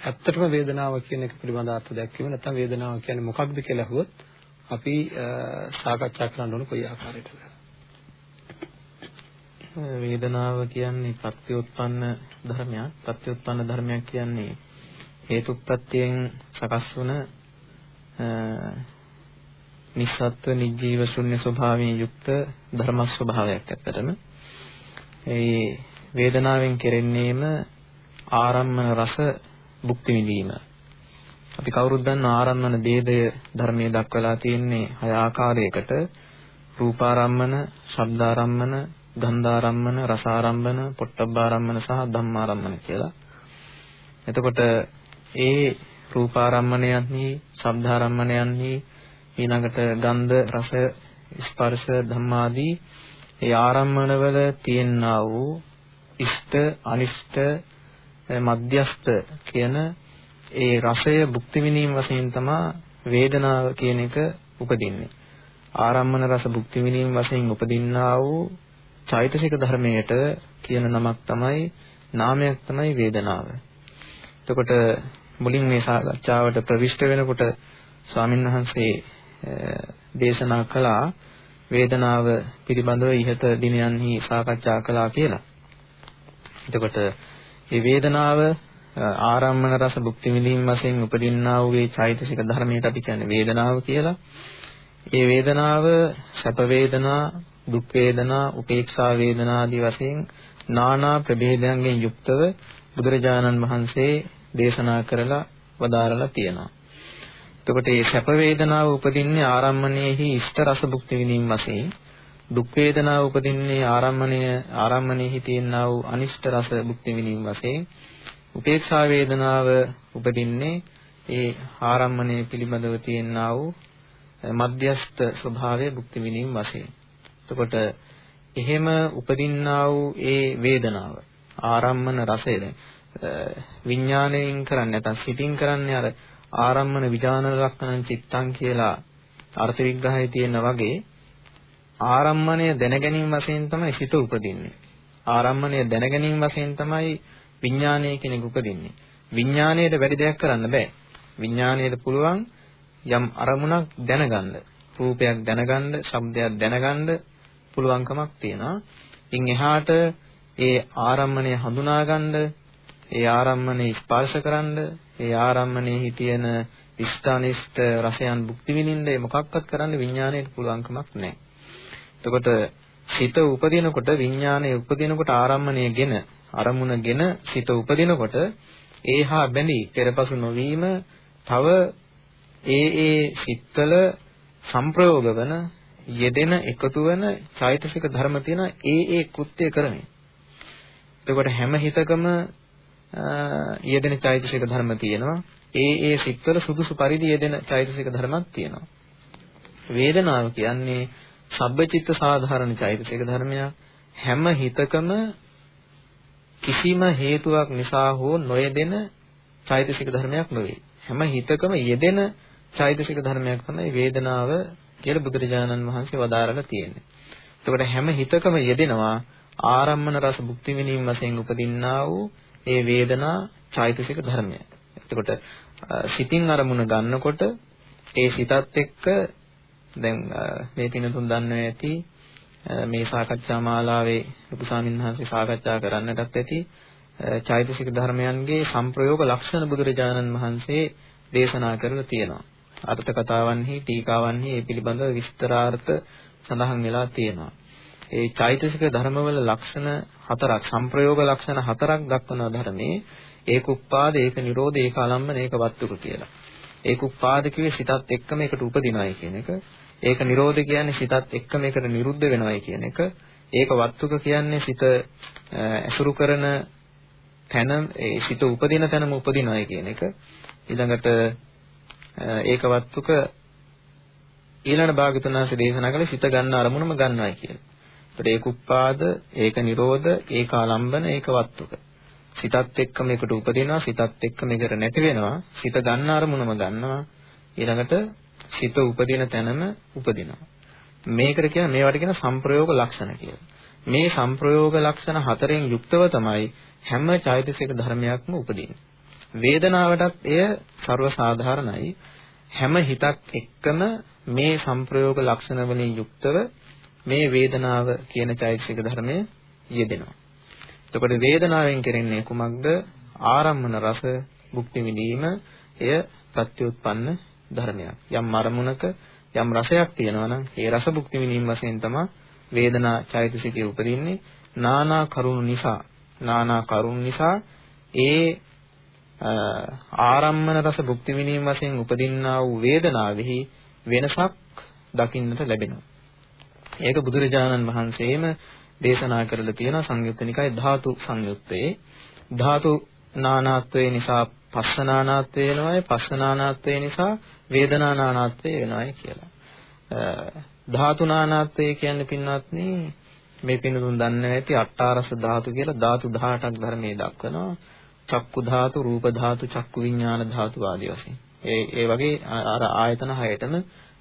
ඇත්තටම වේදනාව කියන එක පිළිබඳ අර්ථ දැක්වීම නැත්නම් වේදනාව කියන්නේ මොකක්ද කියලා අහුවොත් අපි සාකච්ඡා කරන්න ඕන කොයි ආකාරයකටද වේදනාව කියන්නේ ප්‍රත්‍යඋත්පන්න ධර්මයක්. ප්‍රත්‍යඋත්පන්න ධර්මයක් කියන්නේ හේතුප්‍රත්‍යයෙන් සකස් වුණ නිස්සත්ව නිජීව ශුන්‍ය ස්වභාවයෙන් යුක්ත ධර්ම ස්වභාවයක් ඇත්තටම. ඒ වේදනාවෙන් කෙරෙන්නේම ආරම්මන රස භුක්ති විඳීම. අපි කවුරුත් දන්න ආරම්මන ભેදය ධර්මයේ දක්වලා තියෙන්නේ හය ආකාරයකට. රූපාරම්මන, ශබ්දාරම්මන, ගන්ධාරම්මන, රසාරම්මන, පොට්ටබ්බාරම්මන සහ ධම්මාරම්මන කියලා. එතකොට ඒ රූපාරම්මණයන්හි, ශබ්දාරම්මණයන්හි ඊළඟට ගන්ධ රස ස්පර්ශ ධම්මාදී ඒ ආරම්මණවල තියෙනා වූ ඉෂ්ට අනිෂ්ට මධ්‍යස්ත කියන ඒ රසය භුක්ති විඳීම වශයෙන් තමයි වේදනාව කියන එක උපදින්නේ ආරම්මන රස භුක්ති විඳීම වශයෙන් උපදින්නා වූ චෛතසික ධර්මයට කියන නමක් තමයි නාමයක් තමයි වේදනාව. එතකොට මුලින් මේ සාකච්ඡාවට ප්‍රවිෂ්ඨ වෙනකොට ස්වාමින්වහන්සේ දේශනා කළා වේදනාව පිළිබඳව ඉහත දිනයන්හි සාකච්ඡා කළා කියලා. එතකොට මේ වේදනාව ආරම්මන රස භුක්ති විඳීම වශයෙන් උපදින්නා වූ ඒ චෛතසික ධර්මයට අපි කියන්නේ වේදනාව කියලා. ඒ වේදනාව සැප වේදනා, දුක් වේදනා, උපේක්ෂා වේදනා ආදී වශයෙන් නානා ප්‍රභේදයන්ගෙන් යුක්තව බුදුරජාණන් වහන්සේ දේශනා කරලා වදාරලා තියෙනවා. එතකොට මේ සැප වේදනාව උපදින්නේ ආරම්මණයෙහි ඉෂ්ට රස භුක්ති විඳීම වශයෙන් දුක් වේදනාව උපදින්නේ ආරම්මණය ආරම්මණයෙහි තියෙනා වූ අනිෂ්ට රස භුක්ති විඳීම වශයෙන් උපේක්ෂා වේදනාව උපදින්නේ ඒ ආරම්මණය පිළිබඳව තියෙනා වූ මධ්‍යස්ත ස්වභාවය භුක්ති විඳීම වශයෙන්. එතකොට එහෙම උපදින්නා වූ ඒ වේදනාව ආරම්මන රසය දැන් විඥාණයෙන් කරන්නේ නැත්නම් සිතින් කරන්නේ අර ආරම්මන විඥාන ලක්ෂණ චිත්තං කියලා අර්ථ විග්‍රහයේ තියෙන වගේ ආරම්මණය දැනගැනීම වශයෙන් තමයි සිත උපදින්නේ. ආරම්මණය දැනගැනීම වශයෙන් තමයි විඥානය කෙනෙකු උපදින්නේ. විඥාණයට වැඩි දෙයක් කරන්න බෑ. විඥාණයට පුළුවන් යම් අරමුණක් දැනගන්න, රූපයක් දැනගන්න, ශබ්දයක් දැනගන්න පුළුවන්කමක් තියෙනවා. ඉන් එහාට ඒ ආරම්මණය හඳුනාගන්න, ඒ ආරම්මණය ස්පර්ශ කරන්න, ඒ ආරම්මණයෙහි තියෙන ඉෂ්ඨානිෂ්ඨ රසයන් භුක්ති විඳින්න මොකක්වත් කරන්න විඥාණයට පුළුවන්කමක් නැහැ. එතකොට සිත උපදිනකොට විඥානය උපදිනකොට ආරම්මණයගෙන අරමුණගෙන සිත උපදිනකොට ඒහා බැඳී පෙරපසු නොවීම තව ඒ ඒ සිත්වල සංප්‍රයෝග වන යෙදෙන එකතු වෙන චෛතසික ධර්ම තියෙන ඒ ඒ කෘත්‍ය කරමින්. එතකොට හැම හිතකම යෙදෙන චෛතසික ධර්ම තියෙනවා. ඒ ඒ සිත්වල සුදුසු පරිදි යෙදෙන චෛතසික ධර්මයක් තියෙනවා. වේදනාව කියන්නේ සබ්බචිත්ත සාධාරණ චෛතසික ධර්මයක්. හැම හිතකම කිසිම හේතුවක් නිසා හෝ නොයෙදෙන චෛතසික ධර්මයක් නෙවෙයි. හැම හිතකම යෙදෙන චෛතසික ධර්මයක් තමයි වේදනාව කියලා බුදුරජාණන් වහන්සේ වදාරලා තියෙන්නේ. එතකොට හැම හිතකම යෙදෙනවා ආරම්මන රස භුක්ති විඳීම වශයෙන් උපදින්නා වූ ඒ වේදනා චෛතසික ධර්මය. එතකොට සිතින් අරමුණ ගන්නකොට ඒ සිතත් එක්ක දැන් මේ පිනතුන් දන්නවා ඇති මේ සාකච්ඡා මාලාවේ ලොකු සාමින්හන්සේ සාකච්ඡා කරන්නටත් ඇති චෛතසික ධර්මයන්ගේ සංප්‍රයෝග ලක්ෂණ බුදුරජාණන් වහන්සේ දේශනා කරලා තියෙනවා. අර්ථ කතාවන්හි ටීකාවන්හි මේ පිළිබඳව විස්තරාර්ථ සඳහන් වෙලා තියෙනවා. ඒ චෛතසික ධර්මවල ලක්ෂණ හතරක් සංප්‍රයෝග ලක්ෂණ හතරක් දක්වන ධර්මයේ ඒක උප්පාද ඒක නිරෝධ ඒක ආලම්බන ඒක වත්තුක කියලා. ඒක උප්පාද කිව්වේ සිතත් එක්කම එකට උපදිනවයි කියන එක. ඒක නිරෝධ කියන්නේ සිතත් එක්කම එකට නිරුද්ධ වෙනවයි කියන එක. ඒක වත්තුක කියන්නේ සිත ඇසුරු කරන තැන ඒ සිත උපදින තැනම උපදිනවයි කියන එක. ඊළඟට ඒක වත්තුක ඊළඟ භාගතුනාසේ දේශනා කළේ සිත ගන්න අරමුණම ගන්නවයි කියන. ඒත් ඒක උප්පාද, ඒක නිරෝධ, ඒක ආලම්බන, ඒක වත්තුක. සිතත් එක්කම එකට උපදිනවා, සිතත් එක්කම එකට නැති වෙනවා, සිත ගන්න අරමුණම ගන්නවා. ඊළඟට සිත උපදින තැනම උපදිනවා. මේකට කියන මේවට කියන සංප්‍රයෝග ලක්ෂණ කියලා. මේ සංප්‍රයෝග ලක්ෂණ හතරෙන් යුක්තව තමයි හැම චෛතසික ධර්මයක්ම උපදින්නේ. වේදනාවටත් එය ਸਰව සාධාරණයි. හැම හිතක් එක්කම මේ සංප්‍රයෝග ලක්ෂණ වලින් යුක්තව මේ වේදනාව කියන චෛතසික ධර්මය යෙදෙනවා. එතකොට වේදනාවෙන් කෙරෙන්නේ කුමක්ද? ආරම්මන රස භුක්ති විඳීම එය ප්‍රත්‍යুৎපන්න ධර්මයක්. යම් අරමුණක යම් රසයක් තියෙනවා නම් ඒ රස භුක්ති විඳීම වශයෙන් තමයි වේදනා චෛතසිකය උපදින්නේ. නානා කරුණු නිසා නානා කරුණු නිසා ඒ ආරම්මන රස භුක්ති විඳීම වශයෙන් උපදින්නා වූ වේදනාවෙහි වෙනසක් දකින්නට ලැබෙනවා. ඒක බුදුරජාණන් වහන්සේම දේශනා කරලා තියෙන සංයුත්ත නිකායේ ධාතු සංයුත්තේ ධාතු නානාත්වය නිසා පස්සනානාත්වය වෙනවායි පස්සනානාත්වය නිසා වේදනානානාත්වය වෙනවායි කියලා. ධාතුනානාත්වය කියන්නේ පින්වත්නි මේ පින්තුන් දන්නේ නැති අට්ඨාරස ධාතු කියලා ධාතු 18ක් ධර්මයේ දක්වනවා. චක්කු ධාතු, රූප ධාතු, චක්කු විඥාන ධාතු ආදී වශයෙන්. ඒ ඒ වගේ අර ආයතන හයටම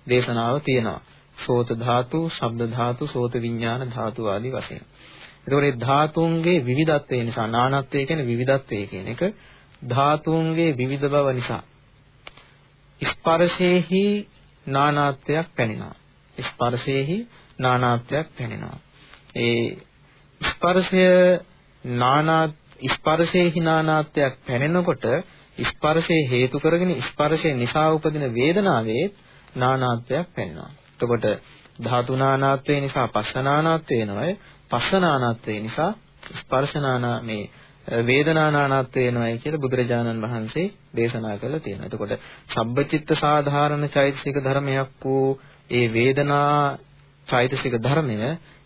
දේශනාව තියෙනවා. සෝත ධාතු, ශබ්ද ධාතු, සෝත විඥාන ධාතු ආදී වශයෙන්. එතකොට මේ ධාතුන්ගේ විවිධත්වය නිසා නානත්වය කියන්නේ විවිධත්වය කියන එක ධාතුන්ගේ විවිධ බව නිසා ස්පර්ශයේහි නානාත්වයක් පැනෙනවා. ස්පර්ශයේහි නානාත්වයක් පැනෙනවා. ඒ ස්පර්ශය නානාත් ස්පර්ශයේ හිනානාත්වයක් පැනෙනකොට ස්පර්ශයේ හේතු කරගෙන ස්පර්ශය නිසා උපදින වේදනාවේ නානාත්වයක් පැනෙනවා. එතකොට ධාතු නානාත්වය නිසා පස්සනානාත්වය වෙනවා. පස්සනානාත්වය නිසා ස්පර්ශනානා මේ වේදනානානාත්වය වෙනවායි කියලා බුදුරජාණන් වහන්සේ දේශනා කළා තියෙනවා. එතකොට සබ්බචිත්ත සාධාරණ චෛතසික ධර්මයක් වූ ඒ වේදනා චෛතසික ධර්මය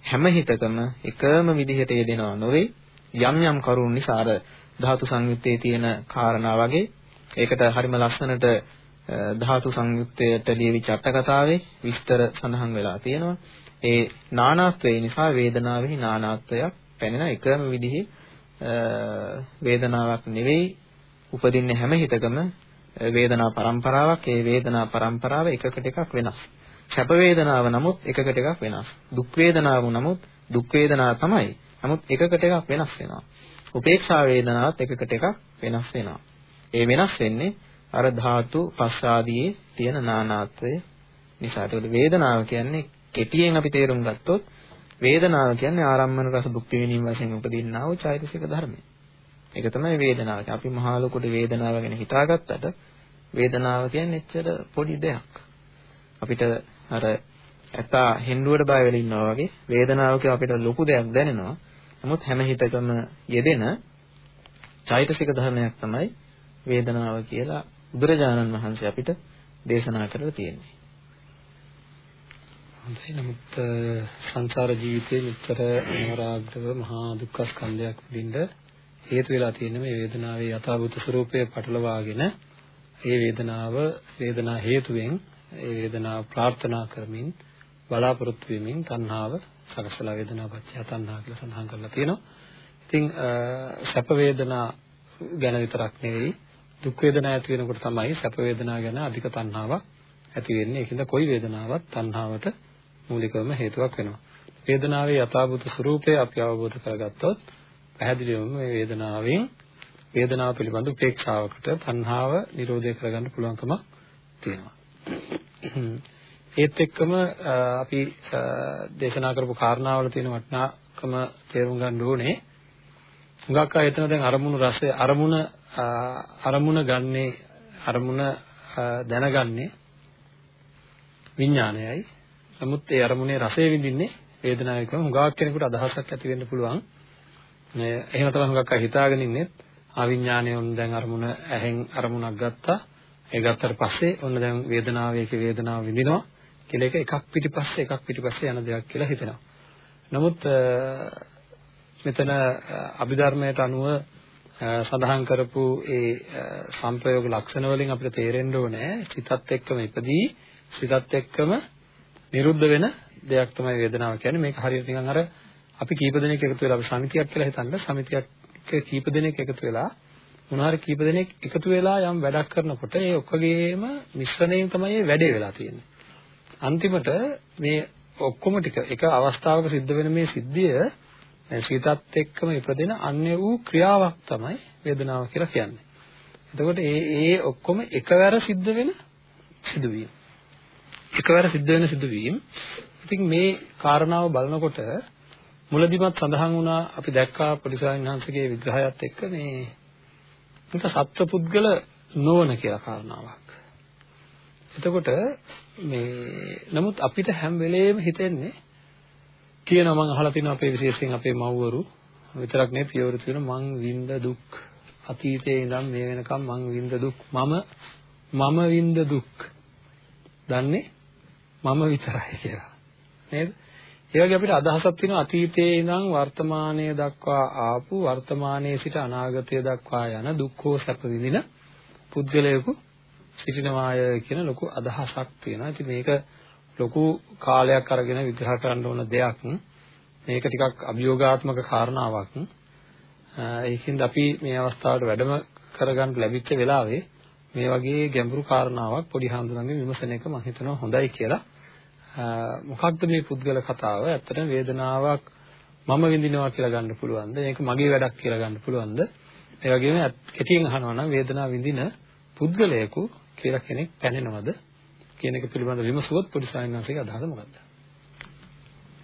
හැම හිතකම එකම විදිහට යෙදෙනවා නොවේ. යම් යම් කරුණු නිසා අර ධාතු සංයුත්තේ තියෙන කාරණා වගේ ඒකට හරිම ලස්සනට ධාතු සංයුත්තේට ලියවිච්ච අටකතාවේ විස්තර සඳහන් වෙලා තියෙනවා. ඒ නානාත්වය නිසා වේදනාවේ නානාත්වයක් පැනෙන එකම විදිහේ වේදනාවක් නෙවෙයි උපදින්නේ හැම හිතකම වේදනා පරම්පරාවක්. ඒ වේදනා පරම්පරාව එකකට එකක් වෙනස්. සැප වේදනාව නමුත් එකකට එකක් වෙනස්. දුක් වේදනාව නමුත් දුක් වේදනාව තමයි නමුත් එකකට එකක් වෙනස් වෙනවා. උපේක්ෂා වේදනාවත් එකකට එකක් වෙනස් වෙනවා. ඒ වෙනස් වෙන්නේ අර ධාතු පස්සාදියේ තියෙන නානාත්වය නිසා. ඒකට වේදනාව කියන්නේ කෙටියෙන් අපි තේරුම් ගත්තොත් වේදනාව කියන්නේ ආරම්මන රස දුක් විඳින වශයෙන් උපදින්නා වූ චෛතසික ධර්මය. ඒක තමයි වේදනාව. අපි මහා ලොකුට වේදනාව ගැන හිතාගත්තට වේදනාව කියන්නේ එච්චර පොඩි දෙයක්. අපිට අර ඇතා හෙන්ඩුවට බය වෙලා ඉන්නවා වගේ වේදනාවක අපිට ලොකු දෙයක් දැනෙනවා. නමුත් හැම හිතකම යෙදෙන චෛතසික ධර්මයක් තමයි වේදනාව කියලා බුදුරජාණන් වහන්සේ අපිට දේශනා කරලා තියෙන්නේ. හොඳයි නමුත් සංසාර ජීවිතයේ මෙතර අනවරාග්‍රව මහා දුක්ඛ ස්කන්ධයක් විඳින්න හේතු වෙලා තියෙන මේ වේදනාවේ යථාභූත ස්වરૂපය පටලවාගෙන ඒ වේදනාව වේදනා හේතුවෙන් ඒ වේදනාව ප්‍රාර්ථනා කරමින් බලාපොරොත්තු වෙමින් තණ්හාව සකසලා වේදනාපච්චය තණ්හා කියලා සඳහන් කරලා තියෙනවා. ඉතින් සැප වේදනා ගැන විතරක් නෙවෙයි දුක් වේදනා ඇති වෙනකොට තමයි සැප වේදනා ගැන අධික තණ්හාවක් ඇති වෙන්නේ. ඒකින්ද කොයි වේදනාවක් තණ්හාවට මූලිකවම හේතුවක් වෙනවා. වේදනාවේ යථාභූත ස්වરૂපය අපි අවබෝධ කරගත්තොත් පැහැදිලිවම මේ වේදනාවෙන් වේදනාව පිළිබඳ උපේක්ෂාවකට තණ්හාව නිරෝධය කරගන්න පුළුවන්කම තියෙනවා. ඒත් එක්කම අපි දේශනා කරපු කාරණාවල තියෙන වටිනාකම තේරුම් ගන්න ඕනේ. හුඟක් අය එතන දැන් අරමුණු රසය අරමුණ අරමුණ ගන්නේ අරමුණ දැනගන්නේ විඥානයයි. නමුත් ඒ අරමුණේ රසය විඳින්නේ වේදනාවකම හුඟක් කෙනෙකුට අදහසක් ඇති වෙන්න පුළුවන්. මේ එහෙම තමයි හුඟක් අය හිතාගෙන ඉන්නේ. අවිඥානය උන් දැන් අරමුණ ඇහෙන් අරමුණක් ගත්තා. ඒ ගත්තට පස්සේ ඔන්න දැන් වේදනාව ඒකේ වේදනාව විඳිනවා. කියලා එක එකක් පිටිපස්සේ එකක් පිටිපස්සේ යන දෙයක් කියලා හිතෙනවා. නමුත් මෙතන අභිධර්මයට අනුව සඳහන් කරපු ඒ සංප්‍රයෝග ලක්ෂණ වලින් අපිට තේරෙන්න ඕනේ සිතත් එක්කම ඉපදී සිතත් එක්කම නිරුද්ධ වෙන දෙයක් තමයි වේදනාව කියන්නේ. මේක හරියට නිකන් අර අපි කීප දෙනෙක් එකතු වෙලා අපි සමිතියක් කියලා හිතන්න සමිතියක් කීප දෙනෙක් එකතු වෙලා මොනවාරි කීප දෙනෙක් එකතු වෙලා යම් වැඩක් කරනකොට ඒ ඔක්කොගේම මිශ්‍රණයෙන් තමයි මේ වැඩේ වෙලා තියෙන්නේ. අන්තිමට මේ ඔක්කොම ටික එක අවස්ථාවක සිද්ධ වෙන මේ සිද්ධිය සිතත් එක්කම ඉපදෙන අන්‍ය වූ ක්‍රියාවක් තමයි වේදනාව කියලා කියන්නේ. එතකොට ඒ ඒ ඔක්කොම එකවර සිද්ධ වෙන සිදුවීම්. එකවර සිද්ධ වෙන සිදුවීම්. ඉතින් මේ කාරණාව බලනකොට මුලදිමත් සඳහන් වුණා අපි දැක්කා පොඩිසාරින්හන්සේගේ විග්‍රහයත් එක්ක මේ මේක සත්පුද්ගල නොවන කියලා කාරණාවක්. එතකොට මේ නමුත් අපිට හැම වෙලේම හිතෙන්නේ කියනවා මම අහලා තියෙනවා අපේ විශේෂයෙන් අපේ මව්වරු. විතරක් නෙවෙයි පියවරු කියන මං විඳ දුක්. අතීතයේ ඉඳන් මේ වෙනකම් මං විඳ දුක්. මම මම විඳ දුක්. දන්නේ මම විතරයි කියලා. නේද? ඒ වගේ අපිට අදහසක් තියෙනවා අතීතයේ ඉඳන් වර්තමානයේ දක්වා ආපු වර්තමානයේ සිට අනාගතය දක්වා යන දුක්ඛෝ සැප විඳින පුද්ගලයෙකු සිටිනවාය කියන ලොකු අදහසක් තියෙනවා. ඉතින් මේක ලොකු කාලයක් අරගෙන විග්‍රහ කරන්න ඕන දෙයක්. මේක ටිකක් අභියෝගාත්මක කාරණාවක්. ඒකින්ද අපි මේ අවස්ථාවට වැඩම කරගන්න ලැබිච්ච වෙලාවේ මේ වගේ ගැඹුරු කාරණාවක් පොඩි හාමුදුරන්ගේ විමසන එක මම හිතනවා හොඳයි කියලා. මොකක්ද මේ පුද්ගල කතාව? ඇත්තටම වේදනාවක් මම විඳිනවා කියලා ගන්න පුළුවන්ද? මේක මගේ වැඩක් කියලා ගන්න පුළුවන්ද? ඒ වගේම කෙටියෙන් අහනවා නම් වේදනාව විඳින පුද්ගලයෙකු කියලා කෙනෙක් පැනෙනවද කියන එක පිළිබඳව විමසුවොත් පොඩි සායනන්සේගේ අදහස මොකක්ද?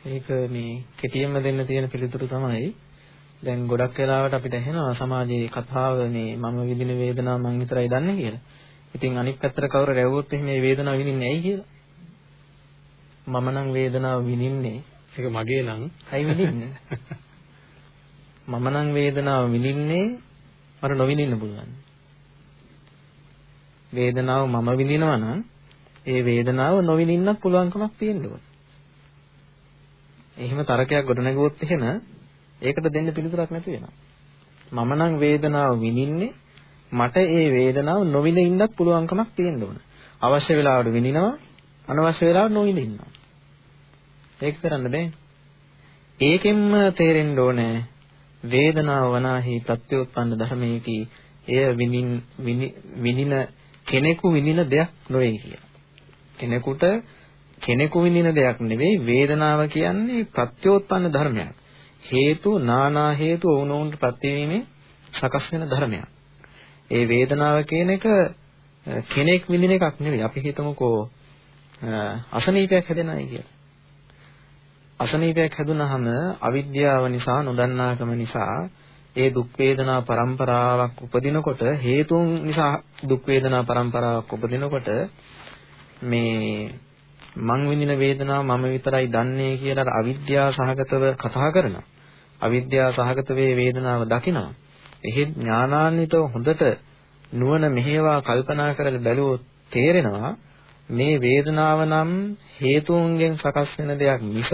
ඒක මේ කෙටියෙන්ම දෙන්න තියෙන පිළිතුරු තමයි දැන් ගොඩක් වෙලාවට අපිට ඇහෙනවා සමාජයේ කතාව මේ මම විඳින වේදනාව මං විතරයි දන්නේ කියලා. ඉතින් අනිත් පැත්තට කවුරු රැවුවොත් එහෙනම් මේ වේදනාව විඳින්නේ ඇයි කියලා? මම නම් වේදනාව විඳින්නේ. ඒක මගේ නම්. ඇයි විඳින්නේ? මම නම් වේදනාව විඳින්නේ මට නොවිඳින්න පුළුවන්. වේදනාව මම විඳිනවා නම් ඒ වේදනාව නොවිඳින්නත් පුළුවන්කමක් තියෙන්න ඕන. එහෙම තරකයක් ගොඩනගුවොත් එහෙම ඒකට දෙන්න පිළිතුරක් නැති වෙනවා. මම නම් වේදනාව විඳින්නේ මට ඒ වේදනාව නොවිඳ ඉන්නත් පුළුවන්කමක් තියෙන්න ඕන. අවශ්‍ය වෙලාවට විඳිනවා අනවශ්‍ය වෙලාවට නොවිඳින්නවා. ඒක කරන්න බෑ. ඒකෙන්ම තේරෙන්න ඕනේ වේදනාව වනාහි ප්‍රත්‍යෝත්පන්න ධර්මයේකී එය විඳින විඳින කෙනෙකු විඳින දෙයක් නොවේ කියලා. කෙනෙකුට කෙනෙකු විඳින දෙයක් නෙවෙයි වේදනාව කියන්නේ ප්‍රත්‍යෝත්පන්න ධර්මයක්. හේතු නානා හේතු වුණොන්ට ප්‍රතිවීමේ සකස් වෙන ධර්මයක්. ඒ වේදනාව කියන එක කෙනෙක් විඳින එකක් නෙවෙයි. අපි හිතමුකෝ අසනීපයක් හැදෙනයි කියලා. අසනීපයක් හැදුනහම අවිද්‍යාව නිසා නොදන්නාකම නිසා ඒ දුක් වේදනා පරම්පරාවක් උපදිනකොට හේතුන් නිසා දුක් වේදනා පරම්පරාවක් උපදිනකොට මේ මං විඳින වේදනාව මම විතරයි දන්නේ කියලා අවිද්‍යාව සහගතව කතා කරනවා. අවිද්‍යාව සහගත වේ වේදනාව දකිනවා. එහෙත් ඥානාන්විතව හොඳට නුවණ මෙහෙවා කල්පනා කරලා බැලුවොත් තේරෙනවා මේ වේදනාව නම් හේතුන්ගෙන් සකස් වෙන දෙයක් මිස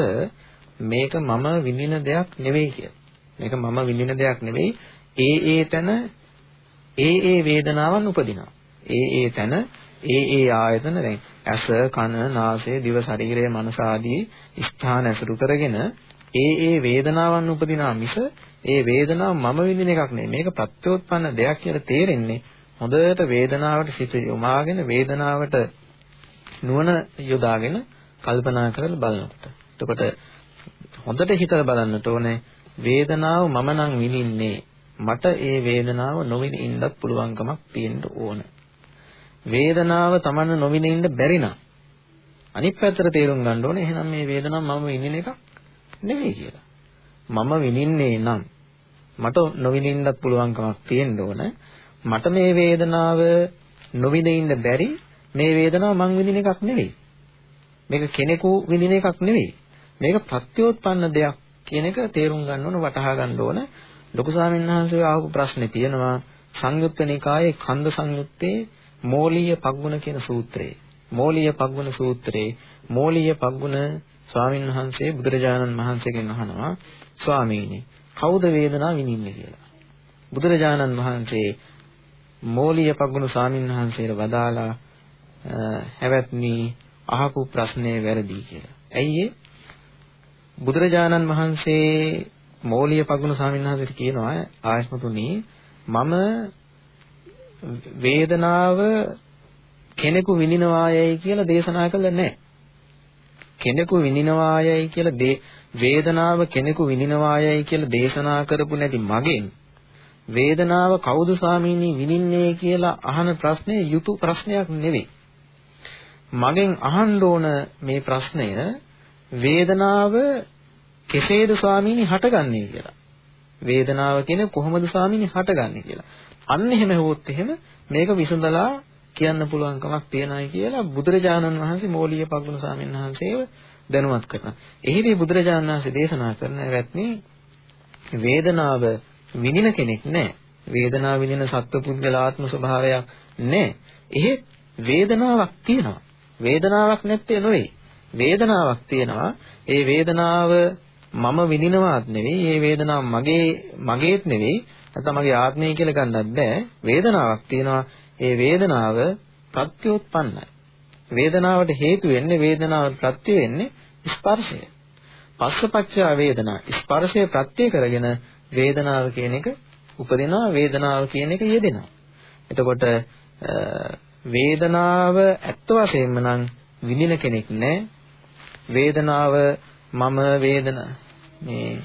මේක මම විඳින දෙයක් නෙවෙයි කියලා. මේක මම විඳින දෙයක් නෙවෙයි. ඒ ඒ තැන ඒ ඒ වේදනාවන් උපදිනවා. ඒ ඒ තැන ඒ ඒ ආයතන දැන් ඇස, කන, නාසය, දිව, ශරීරය, මනස ආදී ස්ථාන ඇසුරු කරගෙන ඒ ඒ වේදනාවන් උපදිනා මිස ඒ වේදනාව මම විඳින එකක් නෙවෙයි. මේක ප්‍රත්‍යෝත්පන්න දෙයක් කියලා තේරෙන්නේ හොඳට වේදනාවට සිත යොමාගෙන වේදනාවට නුවණ යොදාගෙන කල්පනා කරලා බලනකොට. එතකොට හොඳට හිතලා බලන්නට ඕනේ වේදනාව මම නම් විඳින්නේ මට ඒ වේදනාව නොවිඳ ඉන්නත් පුළුවන්කමක් තියෙන්න ඕන. වේදනාව Taman නොවිඳ ඉන්න බැරි නම් අනිත් පැත්තට තේරුම් ගන්න ඕනේ එහෙනම් මේ වේදනාව මම විඳින එක නෙවෙයි කියලා. මම විඳින්නේ නම් මට නොවිඳින්නත් පුළුවන්කමක් තියෙන්න ඕන. මට මේ වේදනාව නොවිඳ ඉන්න බැරි මේ වේදනාව මං විඳින එකක් නෙවෙයි. මේක කෙනෙකු විඳින එකක් නෙවෙයි. මේක ප්‍රත්‍යෝත්පන්න දෙයක් කියන එක තේරුම් ගන්න ඕන වටහා ගන්න ඕන. ලොකු ස්වාමීන් වහන්සේ ආපු ප්‍රශ්නේ තියෙනවා සංයුත්ත නිකායේ කන්ද සංයුත්තේ මෝලීය පග්ගුණ කියන සූත්‍රයේ. මෝලීය පග්ගුණ සූත්‍රයේ මෝලීය පග්ගුණ ස්වාමීන් වහන්සේ බුදුරජාණන් වහන්සේගෙන් අහනවා ස්වාමීනි කවුද වේදනාව විඳින්නේ කියලා. බුදුරජාණන් වහන්සේ මෝලීය පග්ගුණ ස්වාමීන් වහන්සේට වදාලා හැවත්නි අහපු ප්‍රශ්නේ වැරදි කියලා. ඇයි ඒ? බුදුරජාණන් වහන්සේ මෝලිය පගුණ ස්වාමීන් වහන්සේට කියනවා ආයස්මතුනි මම වේදනාව කෙනෙකු විඳිනවායයි කියලා දේශනා කළේ නැහැ. කෙනෙකු විඳිනවායයි කියලා වේදනාව කෙනෙකු විඳිනවායයි කියලා දේශනා කරපු නැති මගෙන් වේදනාව කවුද ස්වාමීනි විඳින්නේ කියලා අහන ප්‍රශ්නේ යුතු ප්‍රශ්නයක් නෙවෙයි. මගෙන් අහන්න ඕන මේ ප්‍රශ්නය වේදනාව කෙසේද ස්වාමීනි හටගන්නේ කියලා. වේදනාව කියන්නේ කොහොමද ස්වාමීනි හටගන්නේ කියලා. අන්න එහෙම හොවොත් එහෙම මේක විසඳලා කියන්න පුළුවන් කමක් තියනයි කියලා බුදුරජාණන් වහන්සේ මෝලිය පග්ගුණ ස්වාමීන් වහන්සේව දැනුවත් කරනවා. එහිදී බුදුරජාණන් වහන්සේ දේශනා කරන වැත්නි වේදනාව විඳින කෙනෙක් නැහැ. වේදනාව විඳින සත්පුද්ගල ආත්ම ස්වභාවයක් නැහැ. එහෙත් වේදනාවක් තියෙනවා. වේදනාවක් නැත්තේ නොවේ. වේදනාවක් තියෙනවා. ඒ වේදනාව මම විඳිනවත් නෙවෙයි. ඒ වේදනාව මගේ මගේත් නෙවෙයි. නැත්නම් මගේ ආත්මය කියලා ගන්නත් බෑ. වේදනාවක් තියෙනවා. ඒ වේදනාව ප්‍රත්‍යෝත්පන්නයි. වේදනාවට හේතු වෙන්නේ වේදනාවට ප්‍රත්‍ය වෙන්නේ ස්පර්ශය. පස්සපච්චා වේදනා. ස්පර්ශය ප්‍රත්‍ය කරගෙන වේදනාව කියන එක උපදිනවා වේදනාව කියන එක යෙදෙනවා. එතකොට වේදනාව ඇත්ත වශයෙන්ම නම් විඳින කෙනෙක් නැහැ. වේදනාව මම වේදන මේ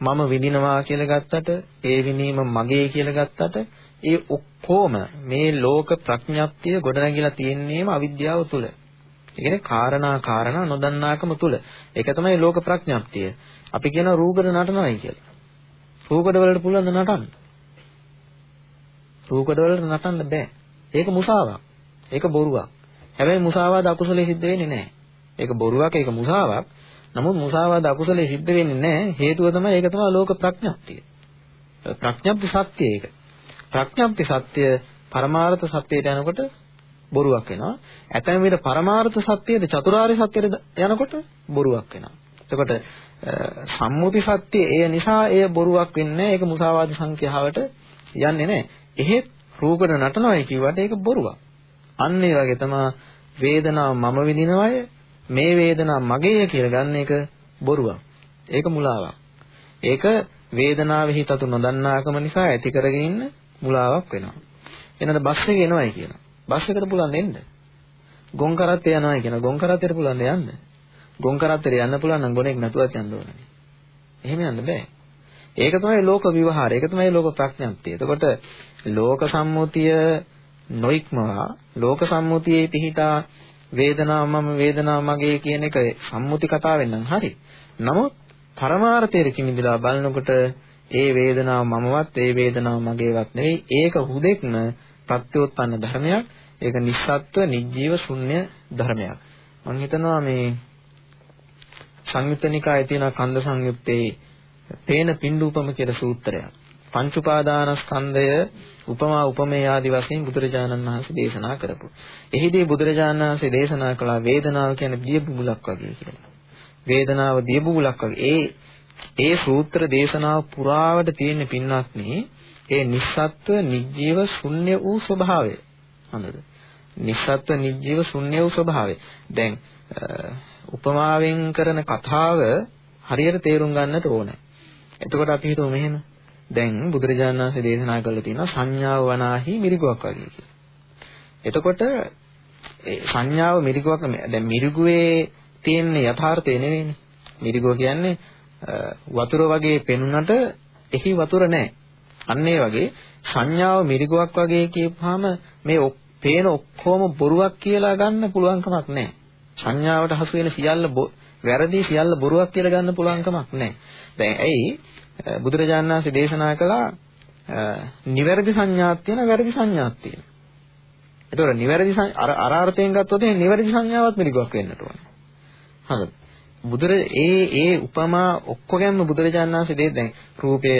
මම විඳිනවා කියලා ගත්තට ඒ විඳීම මගේ කියලා ගත්තට ඒ ඔක්කොම මේ ලෝක ප්‍රඥප්තිය ගොඩනැගිලා තියෙන්නේම අවිද්‍යාව තුල. ඒ කියන්නේ කාරණා කාරණා නොදන්නාකම තුල. ඒක තමයි ලෝක ප්‍රඥප්තිය. අපි කියන රූකඩ නටනවායි කියලා. රූකඩ වලට පුළුවන් ද නටන්න? රූකඩ වලට නටන්න බෑ. ඒක මුසාවක්. ඒක බොරුවක්. හැබැයි මුසාවාද අකුසලයේ සිද්ධ වෙන්නේ නැහැ. ඒක බොරුවක් ඒක මුසාවක්. නමුත් මුසාවාද අකුසලයේ සිද්ධ වෙන්නේ නැහැ. හේතුව තමයි ඒක තමයි ලෝක ප්‍රඥප්තිය. ප්‍රඥප්ති සත්‍ය ඒක. ප්‍රඥප්ති සත්‍ය පරමාර්ථ සත්‍යයට යනකොට බොරුවක් වෙනවා. ඇතැම් විට පරමාර්ථ සත්‍යයේද චතුරාර්ය සත්‍යයේද යනකොට බොරුවක් වෙනවා. එතකොට සම්මුති සත්‍ය එය නිසා එය බොරුවක් වෙන්නේ ඒක මුසාවාද සංඛ්‍යාවට යන්නේ නැහැ. එහෙත් රූපද නටනවායි කියුවට ඒක බොරුවක්. අන්න ඒ වගේ තමයි වේදනාව මම විඳිනවය මේ වේදනාව මගේය කියලා ගන්න එක බොරුවක්. ඒක මුලාවක්. ඒක වේදනාවෙහි තතු නොදන්නාකම නිසා ඇති කරගෙන ඉන්න මුලාවක් වෙනවා. එනද බස් එකේ එනවයි කියනවා. බස් එකට පුළුවන් එන්න. ගොන් කරත්තේ යනවයි කියනවා. ගොන් කරත්තේට පුළුවන් යන්න. ගොන් කරත්තේට යන්න පුළුවන් නම් ගොනෙක් නැතුවත් යන්න ඕනේ. එහෙම යන්න බෑ. ඒක තමයි ලෝක විවහාරය. ඒක තමයි ලෝක ප්‍රඥාප්තිය. එතකොට ලෝක සම්මුතිය නොයික්මවා ලෝක සම්මුතියේ පිහිටා වේදනාව මම වේදනාව මගේ කියන එක සම්මුති කතාවෙන් නම් හරි. නමුත් පරමාර්ථයේ කිමිදලා බලනකොට ඒ වේදනාව මමවත් ඒ වේදනාව මගේවත් නෙවෙයි. ඒක හුදෙක්ම ප්‍රත්‍යෝත්පන්න ධර්මයක්. ඒක නිස්සත්ව නිජීව ශුන්‍ය ධර්මයක්. මම හිතනවා මේ සංයුත්තනිකායේ තියෙන කන්ද සංයුත්තේ පේන පින්ඩූපම කියලා සූත්‍රයක්. පංච උපාදානස්කන්ධය උපමා උපමේය ආදි වශයෙන් බුදුරජාණන් වහන්සේ දේශනා කරපු. එහිදී බුදුරජාණන් වහන්සේ දේශනා කළ වේදනාව කියන්නේ දිය බුබුලක් වගේ කියලා. වේදනාව දිය බුබුලක් වගේ. ඒ ඒ සූත්‍ර දේශනාව පුරාවට තියෙන පින්වත්නි ඒ නිස්සත්ව නිජීව ශුන්‍ය වූ ස්වභාවය. හරිද? නිස්සත්ව නිජීව ශුන්‍ය වූ ස්වභාවය. දැන් උපමාවෙන් කරන කතාව හරියට තේරුම් ගන්නට ඕනේ. එතකොට අපි හිතුව මෙහෙම. දැන් බුදුරජාණන් වහන්සේ දේශනා කළා තියෙනවා සංඥාව වනාහි මිරිගුවක් වගේ කියලා. එතකොට සංඥාව මිරිගුවක් දැන් මිරිගුවේ තියෙන යථාර්ථය නෙවෙයිනේ. මිරිගුව කියන්නේ වතුර වගේ පෙනුනට එහි වතුර නැහැ. අන්න ඒ වගේ සංඥාව මිරිගුවක් වගේ කියපුවාම මේ පේන ඔක්කොම බොරුවක් කියලා ගන්න පුළුවන් කමක් නැහැ. සංඥාවට හසු වෙන සියල්ල වැරදි සියල්ල බොරුවක් කියලා ගන්න පුළුවන් කමක් නැහැ. දැන් ඇයි බුදුරජාණන් වහන්සේ දේශනා කළා නිවැරදි සංඥාවක් තියෙන වැරදි සංඥාවක් තියෙන. ඒතකොට නිවැරදි අර අරාර්ථයෙන් ගත්තොත් නිවැරදි සංඥාවක් මිරිගුවක් වෙන්නට ඕනේ. හරිද? බුදුර ඒ ඒ උපමා ඔක්කොගෙම බුදුරජාණන් වහන්සේ දෙයි දැන් රූපය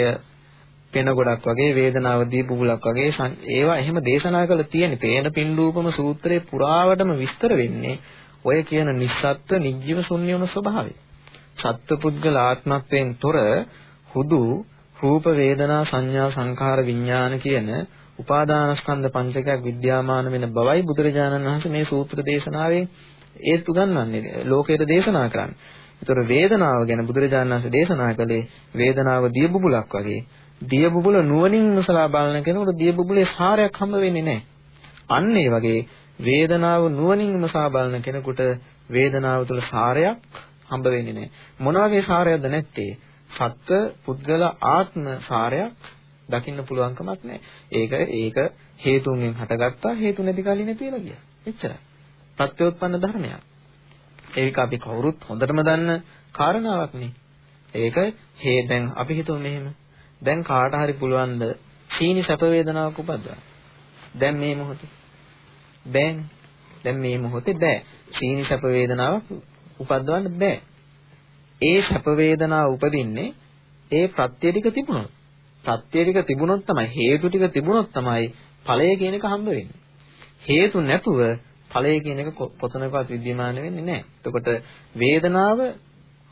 පෙන ගොඩක් වගේ වේදනාව දීපුබුලක් වගේ ඒවා එහෙම දේශනා කළ තියෙන පේන පින්ඩූපම සූත්‍රයේ පුරාවටම විස්තර වෙන්නේ ඔය කියන නිස්සත්ත්ව නිජීව ශුන්‍ය වන ස්වභාවය. සත්පුද්ගල ආත්මත්වයෙන් තොර හුදු රූප වේදනා සංඥා සංඛාර විඥාන කියන උපාදානස්කන්ධ පංචකයක් විද්‍යාමාන වෙන බවයි බුදුරජාණන් වහන්සේ මේ සූත්‍ර දේශනාවෙන් ඒත් උගන්වන්නේ ලෝකයට දේශනා කරන්නේ. ඒතර වේදනාව ගැන බුදුරජාණන් වහන්සේ දේශනා කළේ වේදනාව දිය බුබුලක් වගේ. දිය බුබුල නුවණින් නොසලා බලන කෙනෙකුට දිය බුබුලේ සාරයක් හම්බ වෙන්නේ නැහැ. අන්න ඒ වගේ වේදනාව නුවණින් නොසලා බලන කෙනෙකුට වේදනාව තුළ සාරයක් හම්බ වෙන්නේ නැහැ. මොන වගේ සාරයක්ද නැත්තේ? සත්ත්ව පුද්ගල ආත්ම සාරයක් දකින්න පුළුවන් කමක් නැහැ. ඒක ඒක හේතුන්ගෙන් හටගත්තා හේතු නැති කලින් නැති වෙලා ගියා. එච්චරයි. ප්‍රත්‍යෝත්පන්න ධර්මයක්. ඒක අපි කවුරුත් හොඳටම දන්න කාරණාවක් නේ. ඒක හේ දැන් අපි හිතුව මෙහෙම. දැන් කාට හරි පුළුවන් ද සීනි සැප වේදනාවක් උපදවන්න. දැන් මේ මොහොතේ. බෑනේ. දැන් මේ මොහොතේ බෑ. සීනි සැප වේදනාවක් උපදවන්න බෑ. ඒ සැප වේදනාව උපදින්නේ ඒ ප්‍රත්‍ය ටික තිබුණොත්. ප්‍රත්‍ය ටික තිබුණොත් තමයි හේතු ටික තිබුණොත් තමයි ඵලය කියන එක හම්බ වෙන්නේ. හේතු නැතුව ඵලය කියන එක කොතනකවත් විද්‍යමාන වෙන්නේ නැහැ. එතකොට වේදනාව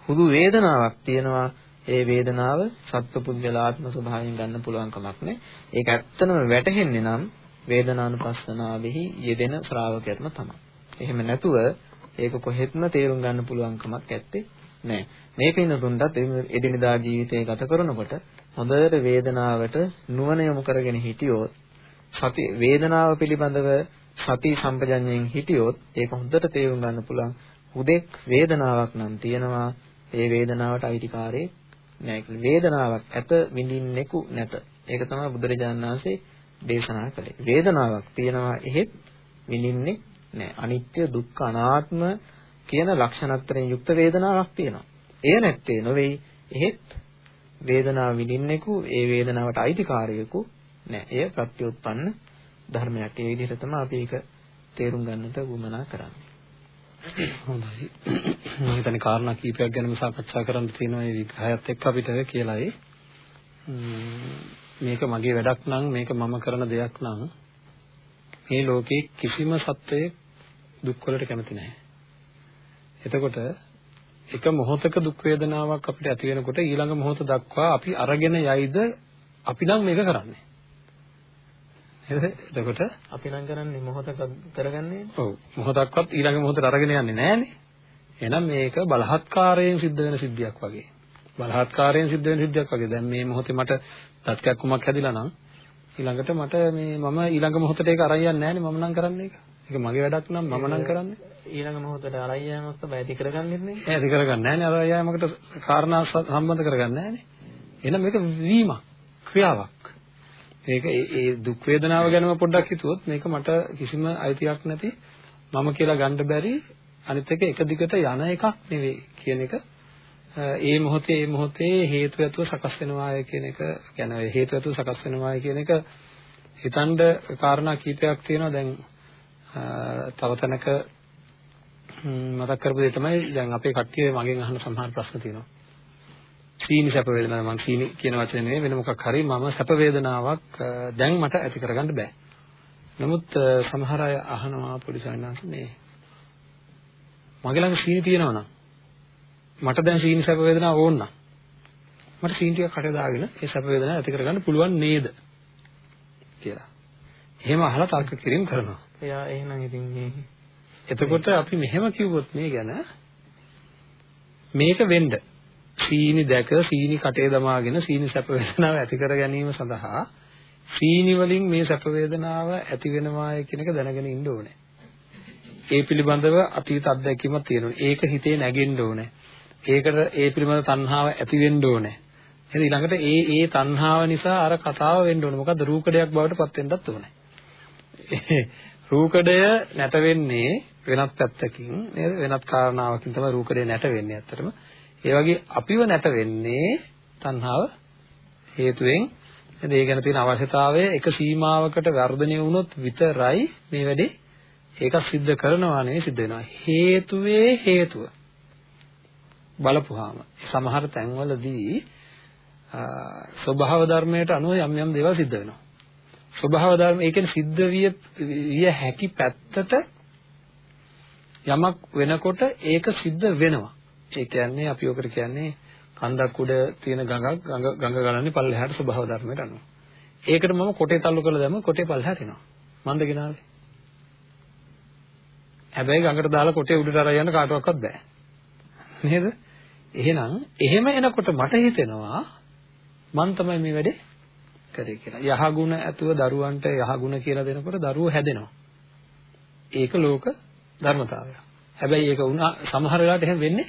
හුදු වේදනාවක් තියෙනවා. ඒ වේදනාව සත්පුද්ගලාත්ම ස්වභාවයෙන් ගන්න පුළුවන් කමක් නැහැ. ඒක ඇත්තම වැටහෙන්නේ නම් වේදනානුපස්සනාවෙහි යෙදෙන ශ්‍රාවකයන්ම තමයි. එහෙම නැතුව ඒක කොහෙත්ම තේරුම් ගන්න පුළුවන් කමක් ඇත්තේ නැහැ. මේ පින්නතුන්ටත් එදිනදා ජීවිතය ගත කරනකොට හොඳට වේදනාවට නුවණ යොමු කරගෙන හිටියොත් සති වේදනාව පිළිබඳව සති සම්පජඤ්ඤයෙන් හිටියොත් ඒක හොඳට තේරුම් ගන්න පුළුවන්. හුදෙක් වේදනාවක් නම් තියෙනවා. ඒ වේදනාවට අයිතිකාරයේ නෑ. කියලා වේදනාවක් ඇත විඳින්නෙකු නැත. ඒක තමයි බුදුරජාණන් වහන්සේ දේශනා කළේ. වේදනාවක් තියෙනවා එහෙත් විඳින්නේ නෑ. අනිත්‍ය දුක්ඛ අනාත්ම කියන ලක්ෂණත්‍රයෙන් යුක්ත වේදනාවක් තියෙනවා එය නැත්තේ නොවේයි එහෙත් වේදනාව විඳින්නෙකු ඒ වේදනාවට අයිතිකාරයෙකු නෑ. එය ප්‍රත්‍යুৎපන්න ධර්මයක්. ඒ විදිහට තමයි අපි ඒක තේරුම් ගන්නට උවමනා කරන්නේ. හොඳයි. මම හිතන්නේ කාරණා කීපයක් ගැනම සාකච්ඡා කරන්න තියෙනවා මේ විග්‍රහයත් එක්ක අපිට කියලායි. මේක මගේ වැඩක් නම් මේක මම කරන දෙයක් නම් මේ ලෝකේ කිසිම සත්වයෙක් දුක් වලට කැමති නැහැ. එතකොට එක මොහොතක දුක් වේදනාවක් අපිට ඇති වෙනකොට ඊළඟ මොහොත දක්වා අපි අරගෙන යයිද අපි නම් මේක කරන්නේ. එතකොට අපි නම් කරන්නේ මොහොතක කරගන්නේ. ඔව් මොහොතක්වත් ඊළඟ මොහොතට අරගෙන යන්නේ නැහනේ. එහෙනම් මේක බලහත්කාරයෙන් සිද්ධ වෙන සිද්ධියක් වගේ. බලහත්කාරයෙන් සිද්ධ වෙන සිද්ධියක් වගේ. දැන් මේ මොහොතේ මට දත්කයක් කුමක් හැදිලා නම් ඊළඟට මට මේ මම ඊළඟ මොහොතට ඒක අරන් යන්නේ නැහනේ මම නම් කරන්නේ ඒක. ඒක මගේ වැඩක් නම් මම නම් කරන්නේ. ඊළඟ මොහොතට අරන් යෑමක් තමයි ඇති කරගන්නෙත් නේ. ඒ ඇති කරගන්නේ නැහනේ අරන් යෑමකට කාරණා සම්බන්ධ කරගන්නේ නැහනේ. එහෙනම් මේක වීමක් ක්‍රියාවක්. මේක ඒ දුක් වේදනාව ගැනම පොඩ්ඩක් හිතුවොත් මේක මට කිසිම අයිතියක් නැති මම කියලා ගන්න බැරි අනිත් එක එක දිගට යන එකක් නෙවෙයි කියන එක ඒ මොහොතේ ඒ මොහොතේ හේතු ඇතුව සකස් වෙනවාය කියන එක කියන්නේ හේතු ඇතුව සකස් වෙනවාය කියන එක හිතනද කාරණා කීපයක් තියෙනවා දැන් තව තැනක මතක් කරපු දේ තමයි දැන් අපේ කට්ටිය මගෙන් අහන සමහර ප්‍රශ්න තියෙනවා සීනි සැප වේදනාව මම සීනි කියන වචනේ නෙවෙයි වෙන මොකක් හරි මම සැප වේදනාවක් දැන් මට ඇති කරගන්න බෑ. නමුත් සමහර අය අහනවා පොඩි සයන්නාස් මේ මගේ ළඟ සීනි තියෙනවා නම් මට දැන් සීනි සැප වේදනාව ඕන නම් මට සීනි ටිකක් කට දාගෙන ඒ සැප වේදනාව ඇති කරගන්න පුළුවන් නේද කියලා. එහෙම අහලා තර්ක කිරීම කරනවා. එයා එහෙනම් ඉතින් මේ එතකොට අපි මෙහෙම කිව්වොත් මේ ගැන මේක වෙන්න සීනි දැක සීනි කටේ දමාගෙන සීනි සැප වේදනාව ඇති කර ගැනීම සඳහා සීනි වලින් මේ සැප වේදනාව ඇති වෙනවාය කියන එක දැනගෙන ඉන්න ඕනේ. ඒ පිළිබඳව අතීත අත්දැකීමක් තියෙනවා. ඒක හිතේ නැගෙන්න ඕනේ. ඒකට ඒ පිළිබඳව තණ්හාව ඇති වෙන්න ඕනේ. එහෙනම් ඊළඟට ඒ ඒ තණ්හාව නිසා අර කතාව වෙන්න ඕනේ. මොකද්ද රූකඩයක් බවට පත් වෙන්නත් ඕනේ. රූකඩය නැට වෙන්නේ වෙනත් පැත්තකින් නේද? වෙනත් කාරණාවකින් තමයි රූකඩය නැට වෙන්නේ ඇත්තටම. ඒ වගේ අපිව නැට වෙන්නේ තණ්හාව හේතුවෙන් නේද? ඒ ගැන තියෙන අවශ්‍යතාවය එක සීමාවකට වර්ධනය වුණොත් විතරයි මේ වැඩේ ඒක සිද්ධ කරනවා නෙවෙයි සිද්ධ වෙනවා. හේතුවේ හේතුව බලපුවාම සමහර තැන්වලදී ස්වභාව ධර්මයට අනුව යම් යම් දේවල් සිද්ධ වෙනවා. ස්වභාව ධර්ම ඒ කියන්නේ සිද්ධ විය විය හැකි පැත්තට යමක් වෙනකොට ඒක සිද්ධ වෙනවා. ඒ කියන්නේ අපි ඔකට කියන්නේ කන්දක් උඩ තියෙන ගඟක් ගඟ ගඟ ගලන්නේ පල්ලෙහාට ස්වභාව ධර්මයට අනුව. ඒකට මම කොටේ තල්ලු කරලා දැම්ම කොටේ පල්ලෙහාට එනවා. මන්ද ගෙනාවේ. හැබැයි ගඟට දාලා කොටේ උඩට අරන් යන්න කාටවත් බෑ. නේද? එහෙනම් එහෙම එනකොට මට හිතෙනවා මං තමයි මේ වැඩේ කරේ කියලා. යහගුණ ඇතුව දරුවන්ට යහගුණ කියලා දෙනකොට දරුවෝ හැදෙනවා. ඒක ලෝක ධර්මතාවය. හැබැයි ඒක උනා සමහර වෙලාවට එහෙම වෙන්නේ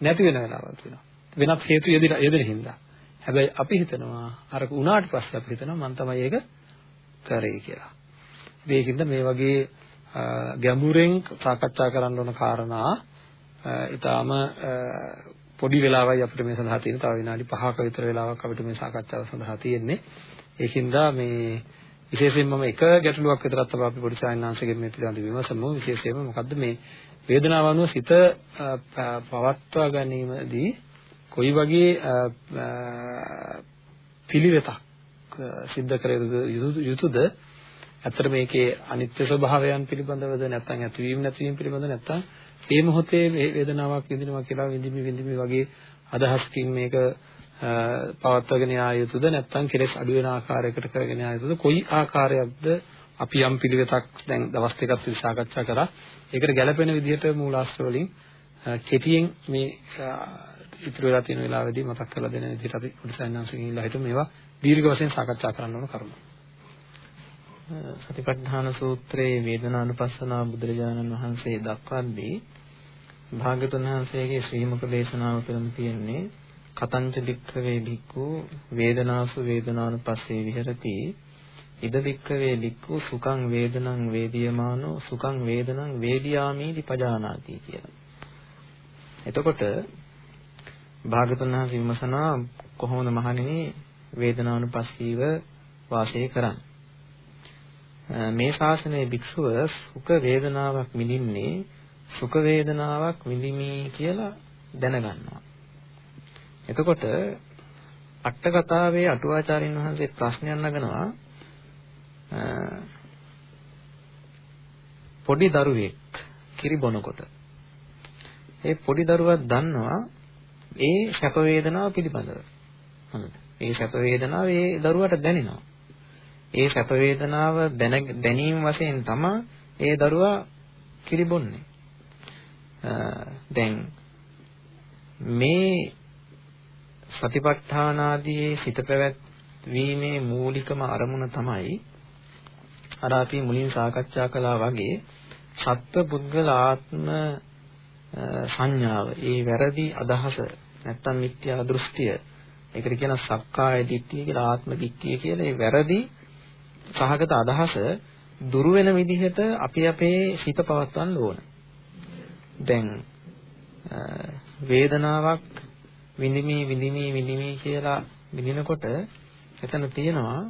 නැති වෙන වෙලාවල් තියෙනවා. වෙනත් හේතු යෙදෙන යෙදෙන හින්දා. හැබැයි අපි හිතනවා අර උනාට පස්සේ අපි හිතනවා මම තමයි ඒක කරේ කියලා. ඒකින්ද මේ වගේ ගැඹුරෙන් සාකච්ඡා කරන්න ඕන කාරණා ඊටාම පොඩි වෙලාවයි අපිට මේ සඳහා තියෙන තව විනාඩි 5ක විතර වෙලාවක් අපිට මේ සාකච්ඡාව සඳහා තියෙන්නේ. ඒකින්ද මේ විශේෂයෙන්ම මම එක ගැටලුවක් විතරක් තමයි අපි පොඩි සායනාංශයෙන් මේ පිළිබඳව විමසමු. විශේෂයෙන්ම මොකද්ද මේ වේදනාව අනුව සිත පවත්වා ගැනීමදී කොයි වගේ පිළිවෙතක් සිද්ධ කර යුතුද ඇත්තට මේකේ අනිත්‍ය ස්වභාවයන් පිළිබඳවද නැත්නම් ඇතිවීම නැතිවීම පිළිබඳව නැත්නම් මේ මොහොතේ වේදනාවක් විඳිනවා කියලා විඳිමි විඳිමි වගේ අදහස්කින් මේක පවත්වාගෙන යා යුතුද? නැත්නම් කෙලෙස් අඩු වෙන ආකාරයකට කරගෙන යා යුතුද? කොයි ආකාරයක්ද අපි යම් පිළිවෙතක් දැන් දවස් දෙකක් විතර සාකච්ඡා කරා. ඒකට ගැළපෙන විදිහට මූලාශ්‍ර වලින් කෙටියෙන් මේ ඉතුරු වෙලා තියෙන වෙලාවෙදී මතක් කරලා දෙන විදිහට අපි උඩසයන්න්සකින් ඉල්ලා හිටමු. මේවා දීර්ඝ වශයෙන් සාකච්ඡා කරන්න ඕන කරුණු. සතිපට්ඨාන සූත්‍රයේ වේදනානුපස්සනා බුදුරජාණන් වහන්සේ දක්වද්දී භාගතුන් වහන්සේගේ ශ්‍රීමුක දේශනාව තුළම තියෙන්නේ කතංච දික්ඛවේ භික්ඛු වේදනාසු වේදනානුපස්සේ විහෙරති ඉද වික්කවේ ලික්ඛු සුඛං වේදනං වේදියමානෝ සුඛං වේදනං වේදියාමීති පජානාති කියලා. එතකොට භාගතුන් වහන්සේ විමසනවා කොහොමද මහණෙනි වේදනානුපස්සීව වාසය කරන්නේ? මේ ශාසනයේ භික්ෂුව සුඛ වේදනාවක් විඳින්නේ සුඛ වේදනාවක් විඳිමි කියලා දැනගන්නවා. එතකොට අට කතාවේ අටුවාචාරින් වහන්සේ ප්‍රශ්නයක් නගනවා පොඩි දරුවෙක් කිරි බොනකොට ඒ පොඩි දරුවා දන්නවා ඒ සැප වේදනාව පිළිබඳව. හරිද? ඒ සැප වේදනාව ඒ දරුවාට දැනෙනවා. ඒ සැප වේදනාව දැනීම වශයෙන් තමයි ඒ දරුවා කිරි බොන්නේ. දැන් මේ සතිපට්ඨානාදී සිත පැවැත්වීමේ මූලිකම අරමුණ තමයි අර අපි මුලින් සාකච්ඡා කළා වගේ සත්ව පුද්ගල ආත්ම සංඥාව. ඒ වැරදි අදහස නැත්තම් මිත්‍යා දෘෂ්ටිය. ඒකට කියන සක්කාය දිට්ඨිය කියලා ආත්ම දිට්ඨිය කියලා. ඒ වැරදි සහගත අදහස දුරු වෙන විදිහට අපි අපේ සිත පවත්වන්න ඕන. දැන් වේදනාවක් විඳිමි විඳිමි විඳිමි කියලා විඳිනකොට එතන තියෙනවා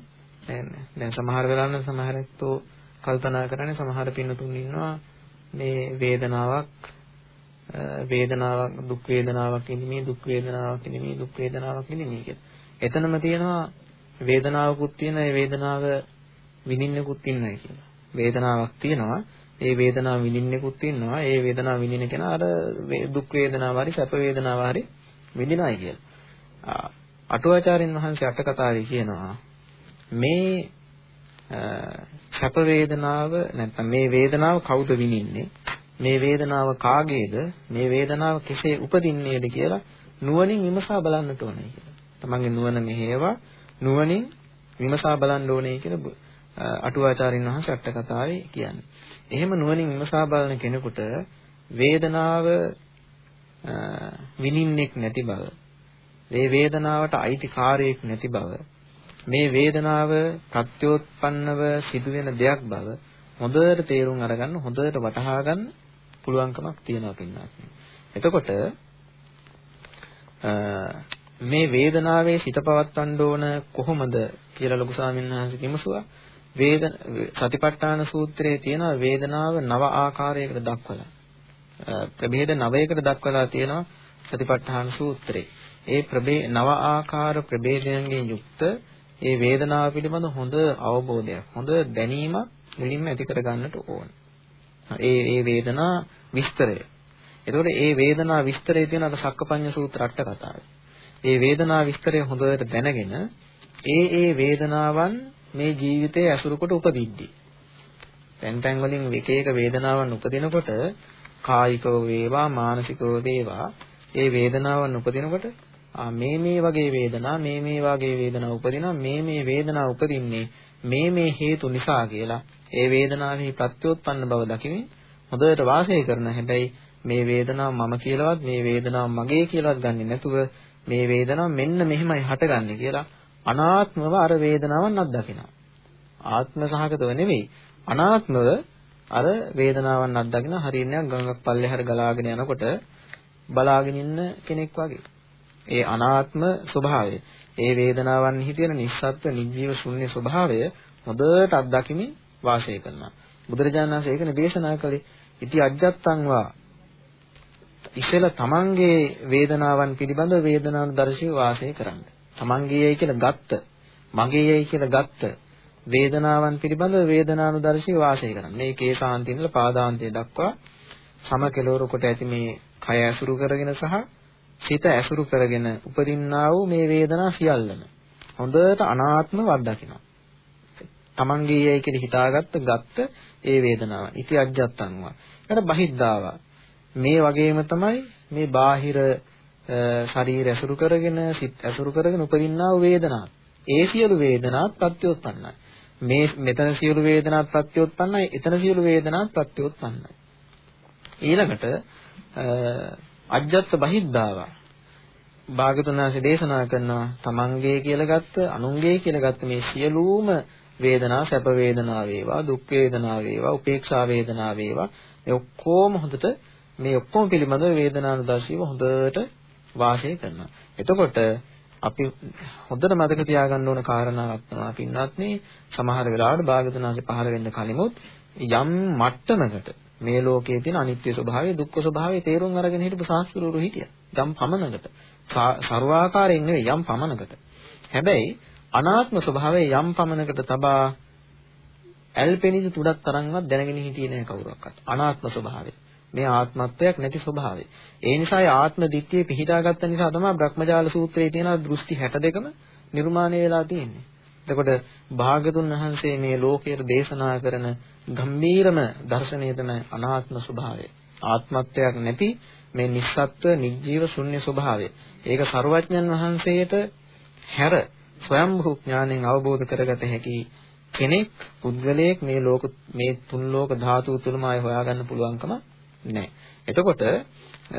දැන් දැන් සමහර වෙලාවට සමහර ඇත්තෝ කල්පනා කරන්නේ සමහර පින්නතුන් ඉන්නවා මේ වේදනාවක් වේදනාවක් දුක් වේදනාවක් ඉඳිමි දුක් වේදනාවක් ඉඳිමි දුක් වේදනාවක් ඉඳිමි කියලා. එතනම තියෙනවා වේදනාවකුත් තියෙන ඒ වේදනාව විඳින්නෙකුත් ඉන්නයි කියලා. වේදනාවක් තියෙනවා ඒ වේදනාව විඳින්නෙකුත් ඉන්නවා ඒ වේදනාව විඳින කෙනා අර දුක් වේදනාව හරි සැප වේදනාව හරි විඳිනයි කියලා. අටුවාචාරින් වහන්සේ අට කතාවේ කියනවා මේ සැප වේදනාව නැත්නම් මේ වේදනාව කවුද විඳින්නේ? මේ වේදනාව කාගේද? මේ වේදනාව කෙසේ උපදින්නේද කියලා නුවණින් විමසා බලන්නට ඕනේ කියලා. තමන්ගේ නුවණ මෙහෙවා නුවණින් විමසා බලන්න ඕනේ කියලා අටුවාචාරින් වහන්සේ අට කතාවේ කියන්නේ. එහෙම නුවණින් විමසා බලන කෙනෙකුට වේදනාව විනින්නෙක් නැති බව, මේ වේදනාවට අයිතිකාරයෙක් නැති බව, මේ වේදනාව ප්‍රත්‍යෝත්පන්නව සිදුවෙන දෙයක් බව හොඳට තේරුම් අරගන්න හොඳට වටහා ගන්න පුළුවන්කමක් තියෙනවා පින්නාත්. එතකොට මේ වේදනාවේ සිත පවත්වන්න ඕන කොහොමද කියලා ලොකු ස්වාමීන් වහන්සේ විමසුවා. වේද සතිපට්ඨාන සූත්‍රයේ තියෙන වේදනාව නව ආකාරයකට දක්වලා. ප්‍රභේද නවයකට දක්වලා තියෙනවා සතිපට්ඨාන සූත්‍රේ. ඒ ප්‍රභේ නව ආකාර ප්‍රභේදයන්ගෙන් යුක්ත ඒ වේදනාව පිළිබඳ හොඳ අවබෝධයක්, හොඳ දැනීමක් මුලින්ම ඇති කර ගන්නට ඕන. ඒ ඒ වේදනා විස්තරය. එතකොට ඒ වේදනා විස්තරය තියෙන අර සක්කපඤ්ඤ සූත්‍ර අට කතාවේ. ඒ වේදනා විස්තරය හොඳට දැනගෙන ඒ ඒ වේදනාවන් මේ ජීවිතයේ ඇසුරු කොට උපදිද්දී. තැන් තැන් වලින් එක එක වේදනාවන් උපදිනකොට කායිකව වේවා මානසිකව වේවා. ඒ වේදනාවන් උපදිනකොට ආ මේ මේ වගේ වේදනා මේ මේ වගේ වේදනා උපදිනවා මේ මේ වේදනා උපදින්නේ මේ මේ හේතු නිසා කියලා. ඒ වේදනාවේ ප්‍රත්‍යෝත්පන්න බව දකිමින් හොඳට වාසය කරන හැබැයි මේ වේදනාව මම කියලාවත් මේ වේදනාව මගේ කියලාවත් ගන්නෙ නැතුව මේ වේදනාව මෙන්න මෙහෙමයි හටගන්නේ කියලා අනාත්මව අර වේදනාවන් අත්දකිනවා. ආත්ම සහගතව නෙවෙයි අනාත්මව අර වේදනාවන් අත්දකින හරියනයක් ගඟක් පල්ලෙහාට ගලාගෙන යනකොට බලාගෙන ඉන්න කෙනෙක් වගේ. ඒ අනාත්ම ස්වභාවය, ඒ වේදනාවන්හි තියෙන නිස්සත්ත්ව නිජීව ශුන්‍ය ස්වභාවය හොඳට අත්දකිමින් වාසය කරනවා. බුදුරජාණන් වහන්සේ ඒකනේ දේශනා කළේ. ඉති අජ්ජත්තං වා ඉසල තමන්ගේ වේදනාවන් පිළිබඳ වේදනානුදර්ශී වාසය කරන්න. තමන්ගේයයි කියලා ගත්ත, මගේයයි කියලා ගත්ත වේදනාවන් පිළිබඳව වේදනානුදර්ශී වාසය කරන්න. මේ කේසාන්තිය ඉඳලා පාදාන්තය දක්වා සම කෙලවර කොට ඇති මේ කය ඇසුරු කරගෙන සහ සිත ඇසුරු කරගෙන උපදින්නා වූ මේ වේදනා සියල්ලම හොඳට අනාත්ම වද්දකිනවා. තමන්ගේ යයි කියලා හිතාගත්ත ගත්ත ඒ වේදනාව. ඉති අජ්ජත්තන්වා. ඊට බහිද්දාවා. මේ වගේම තමයි මේ බාහිර ශරීර ඇසුරු කරගෙන සිත් ඇසුරු කරගෙන උපදින්නා වූ වේදනා. ඒ සියලු වේදනාත් ප්‍රත්‍යෝත්පන්නයි. මේ මෙතන සියලු වේදනාත් ප්‍රත්‍යෝත්පන්නයි එතන සියලු වේදනාත් ප්‍රත්‍යෝත්පන්නයි ඊළඟට අජ්ජත් බහිද්ධාව භාගතුන් වහන්සේ දේශනා කරනවා තමන්ගේ කියලා ගත්ත අනුන්ගේ කියලා ගත්ත මේ සියලුම වේදනා සැප වේදනා වේවා දුක් වේදනා වේවා උපේක්ෂා වේදනා වේවා මේ ඔක්කොම හොඳට මේ ඔක්කොම පිළිබඳව වේදනානුදර්ශීව හොඳට වාසය කරනවා. එතකොට අපි හොඳට මතක තියාගන්න ඕන කාරණාවක් තමයි පින්වත්නි සමහර වෙලාවට භාගතුනාසේ පහළ වෙන්න කලිමුත් යම් මට්ටමකට මේ ලෝකයේ තියෙන අනිත්‍ය ස්වභාවය දුක්ඛ ස්වභාවය තේරුම් අරගෙන හිටපු ශාස්ත්‍රවරු හිටියා. යම් පමණකට ਸਰවාකාරයෙන් නෙවෙයි යම් පමණකට. හැබැයි අනාත්ම ස්වභාවය යම් පමණකට තබා ඇල්පෙනිද තුඩක් තරම්වත් දැනගෙන හිටියේ නෑ කවුරක්වත්. අනාත්ම ස්වභාවය. මේ ආත්මත්වයක් නැති ස්වභාවය. ඒ නිසා ඒ ආත්ම දිට්ඨිය පිහිටාගත්ත නිසා තමයි බ්‍රහ්මජාල සූත්‍රයේ තියෙන දෘෂ්ටි 62කම නිර්මාණය වෙලා තියෙන්නේ. එතකොට භාගතුන් වහන්සේ මේ ලෝකයට දේශනා කරන ගම්බීරම දර්ශනය තමයි අනාත්ම ස්වභාවය. ආත්මත්වයක් නැති මේ නිස්සත්ත්ව නිජීව ශුන්‍ය ස්වභාවය. ඒක සරුවඥන් වහන්සේට හැර ස්වයම්භූ ඥාණයෙන් අවබෝධ කරගත හැකි කෙනෙක් පුද්ගලයෙක් මේ ලෝක මේ තුන් ලෝක ධාතු තුලම ආය හොයාගන්න පුළුවන්කම නැහැ. එතකොට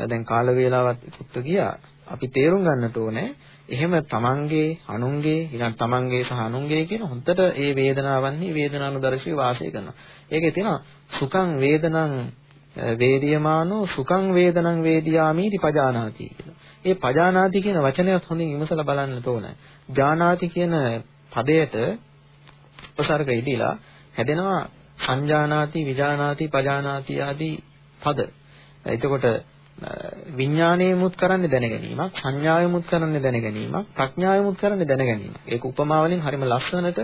දැන් කාල වේලාවත් පුත්තු ගියා. අපි තේරුම් ගන්නට ඕනේ එහෙම තමන්ගේ අනුන්ගේ ඊළඟ තමන්ගේ සහ අනුන්ගේ කියන හොඳට ඒ වේදනාවන්හි වේදනානුදර්ශී වාසය කරනවා. ඒකේ තියෙනවා සුඛං වේදනං වේදියමානෝ සුඛං වේදනං වේදියාමීති පජානාති කියලා. ඒ පජානාති කියන වචනයත් හොඳින් විමසලා බලන්න ඕනේ. ජානාති කියන පදයට උපසර්ග ඉදීලා හැදෙනවා සංජානාති විජානාති පජානාති ආදී පද. එතකොට විඥාණයමුත් කරන්නේ දැන ගැනීමක් සංඥාවෙමුත් කරන්නේ දැන ගැනීමක් ප්‍රඥාවෙමුත් කරන්නේ දැන ගැනීමක් ඒක උපමා වලින් හරිම ලස්සනට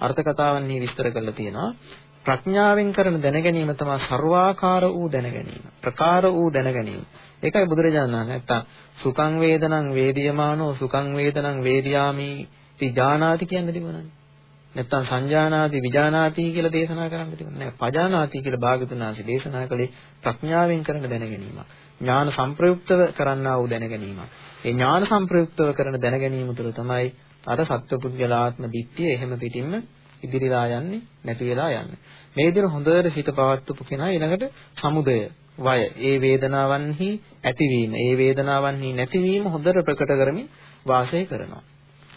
අර්ථ කතාවන්හි විස්තර කරලා තියෙනවා. ප්‍රඥාවෙන් කරන දැන ගැනීම තමයි ਸਰවාකාර වූ දැන ගැනීම ප්‍රකාර වූ දැන ගැනීම ඒකයි බුදුරජාණන් වහන්සේ නැත්තම් සුඛං වේදනං වේදියමානෝ සුඛං වේදනං වේදියාමි ති ජානාති කියන්නේ තිබුණානේ නැත්තම් සංජානාති විජානාති කියලා දේශනා කරන්න තිබුණා නෑ. පජානාති කියලා භාගතුන් වහන්සේ දේශනා කළේ ප්‍රඥාවෙන් කරන දැන ගැනීමක් ඥාන සංප්‍රයුක්තව කරන්නා වූ දැන ගැනීමක් ඒ ඥාන සංප්‍රයුක්තව කරන දැන ගැනීම තුළ තමයි අර සත්වපුද්ගලාත්ම දිට්ඨිය එහෙම පිටින්ම ඉදිරියලා යන්නේ නැති වෙලා යන්නේ. මේ විදිහට හොඳට හිත පවත්වපු කෙනා ඊළඟට සමුදය වය. ඒ වේදනාවන්හි ඇතිවීම ඒ වේදනාවන්හි නැතිවීම හොඳට ප්‍රකට කරමින් වාසය කරනවා.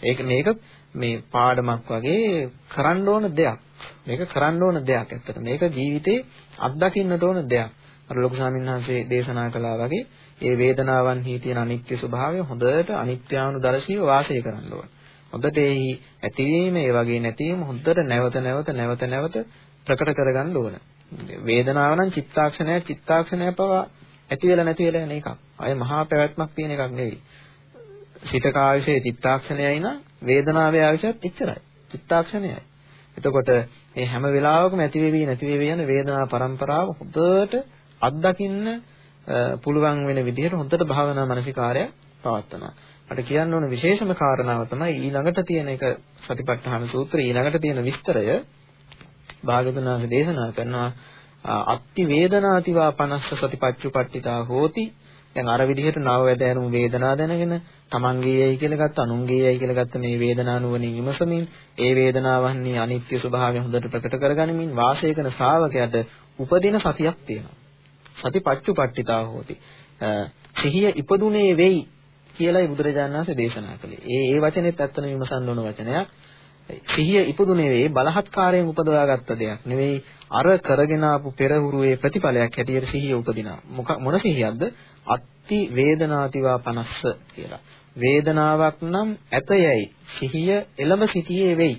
ඒක මේක මේ පාඩමක් වගේ කරන්න ඕන දෙයක්. මේක කරන්න ඕන දෙයක් ඇත්තට. මේක ජීවිතේ අත්දකින්නට ඕන දෙයක්. අර ලොකු ස්වාමීන් වහන්සේ දේශනා කළා වගේ ඒ වේදනාවන්හි තියෙන අනිත්‍ය ස්වභාවය හොඳට අනිත්‍යානුදර්ශීව වාසය කරන්න ඕන. හොඳට ඒහි ඇතිවීම ඒ වගේ නැතිවීම හොඳට නැවත නැවත නැවත නැවත ප්‍රකට කරගන්න ඕන. වේදනාව නම් චිත්තාක්ෂණයක් චිත්තාක්ෂණය පවා ඇති වෙලා නැති වෙලා යන එකක්. අය මහා පැවැත්මක් තියෙන එකක් නෙවෙයි. සිතක ආයශයේ චිත්තාක්ෂණයයි නම් වේදනාවේ ආයශයත් එච්චරයි. චිත්තාක්ෂණයයි. එතකොට මේ හැම වෙලාවකම ඇති වෙවි නැති වෙවි යන වේදනා පරම්පරාව හොඳට අත්දකින්න පුළුවන් වෙන විදිහට හොඳට භාවනා මානසිකාරය පවත්වනවා. මට කියන්න ඕන විශේෂම කාරණාව තමයි ඊළඟට තියෙන එක සතිපට්ඨාන සූත්‍රයේ ඊළඟට තියෙන විස්තරය භාගතුනාස දේශනා කරනවා අත්ති වේදනාතිවා 50 සතිපච්චුපට්ඨිතා හෝති දැන් අර විදිහට නව වැදෑරුම් වේදනා දැනගෙන තමන්ගේයයි කියලා ගත්ත අනුන්ගේයයි කියලා ගත්ත මේ වේදනා නුවණින් විමසමින් ඒ වේදනාවන්හි අනිත්‍ය ස්වභාවය හොඳට ප්‍රකට කරගනිමින් වාසය කරන ශ්‍රාවකයාට උපදින සතියක් තියෙනවා. සතිපච්චුපට්ඨිතා හෝති. සිහිය ඉපදුනේ වෙයි කියලායි බුදුරජාණන් වහන්සේ දේශනා කළේ. ඒ ඒ වචනේත් ඇත්තම විමසන්න ඕන වචනයක්. සිහිය ඉපදුනේ වේ බලහත්කාරයෙන් උපදවාගත්ත දෙයක් නෙවෙයි අර කරගෙන ආපු පෙරහුරුවේ ප්‍රතිඵලයක් හැටියට සිහිය උපදිනා මොන සිහියක්ද අත්ති වේදනාතිවා 50 කියලා. වේදනාවක් නම් ඇතයයි. සිහිය එළඹ සිටියේ වෙයි.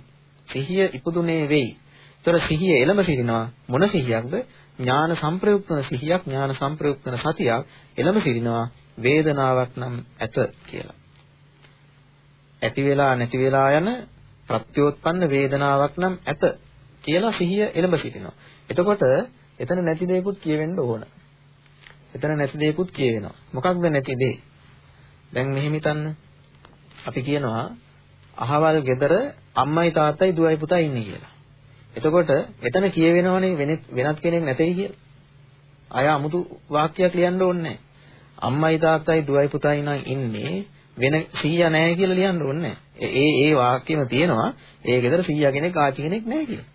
සිහිය ඉපදුනේ වෙයි. ඒතර සිහිය එළඹ සිටිනවා මොන සිහියක්ද? ඥාන සංප්‍රයුක්ත වන සිහියක් ඥාන සංප්‍රයුක්ත වන සතියක් එළඹ සිටිනවා වේදනාවක් නම් ඇත කියලා. ඇති වෙලා නැති වෙලා යන ප්‍රත්‍යෝත්පන්න වේදනාවක් නම් ඇත කියලා සිහිය එළඹ සිටිනවා. එතකොට එතන නැති දෙයක්ත් කියවෙන්න ඕන. එතන නැති දෙයක්ත් කියවෙනවා. මොකක්ද නැති දේ? දැන් මෙහෙම හිතන්න. අපි කියනවා අහවල් ගෙදර අම්මයි තාත්තයි දුවයි පුතයි ඉන්නේ කියලා. එතකොට එතන කියවෙනවනේ වෙනත් කෙනෙක් නැtei කියලා. අය 아무තු වාක්‍යයක් ලියන්න ඕනේ අම්මයි තාත්තයි දුවයි පුතයි නම් ඉන්නේ වෙන 100 නැහැ කියලා ලියන්න ඕනේ ඒ ඒ වාක්‍යෙම තියෙනවා ඒ ගෙදර 100 කෙනෙක් ආච්චි කෙනෙක් නැහැ කියලා.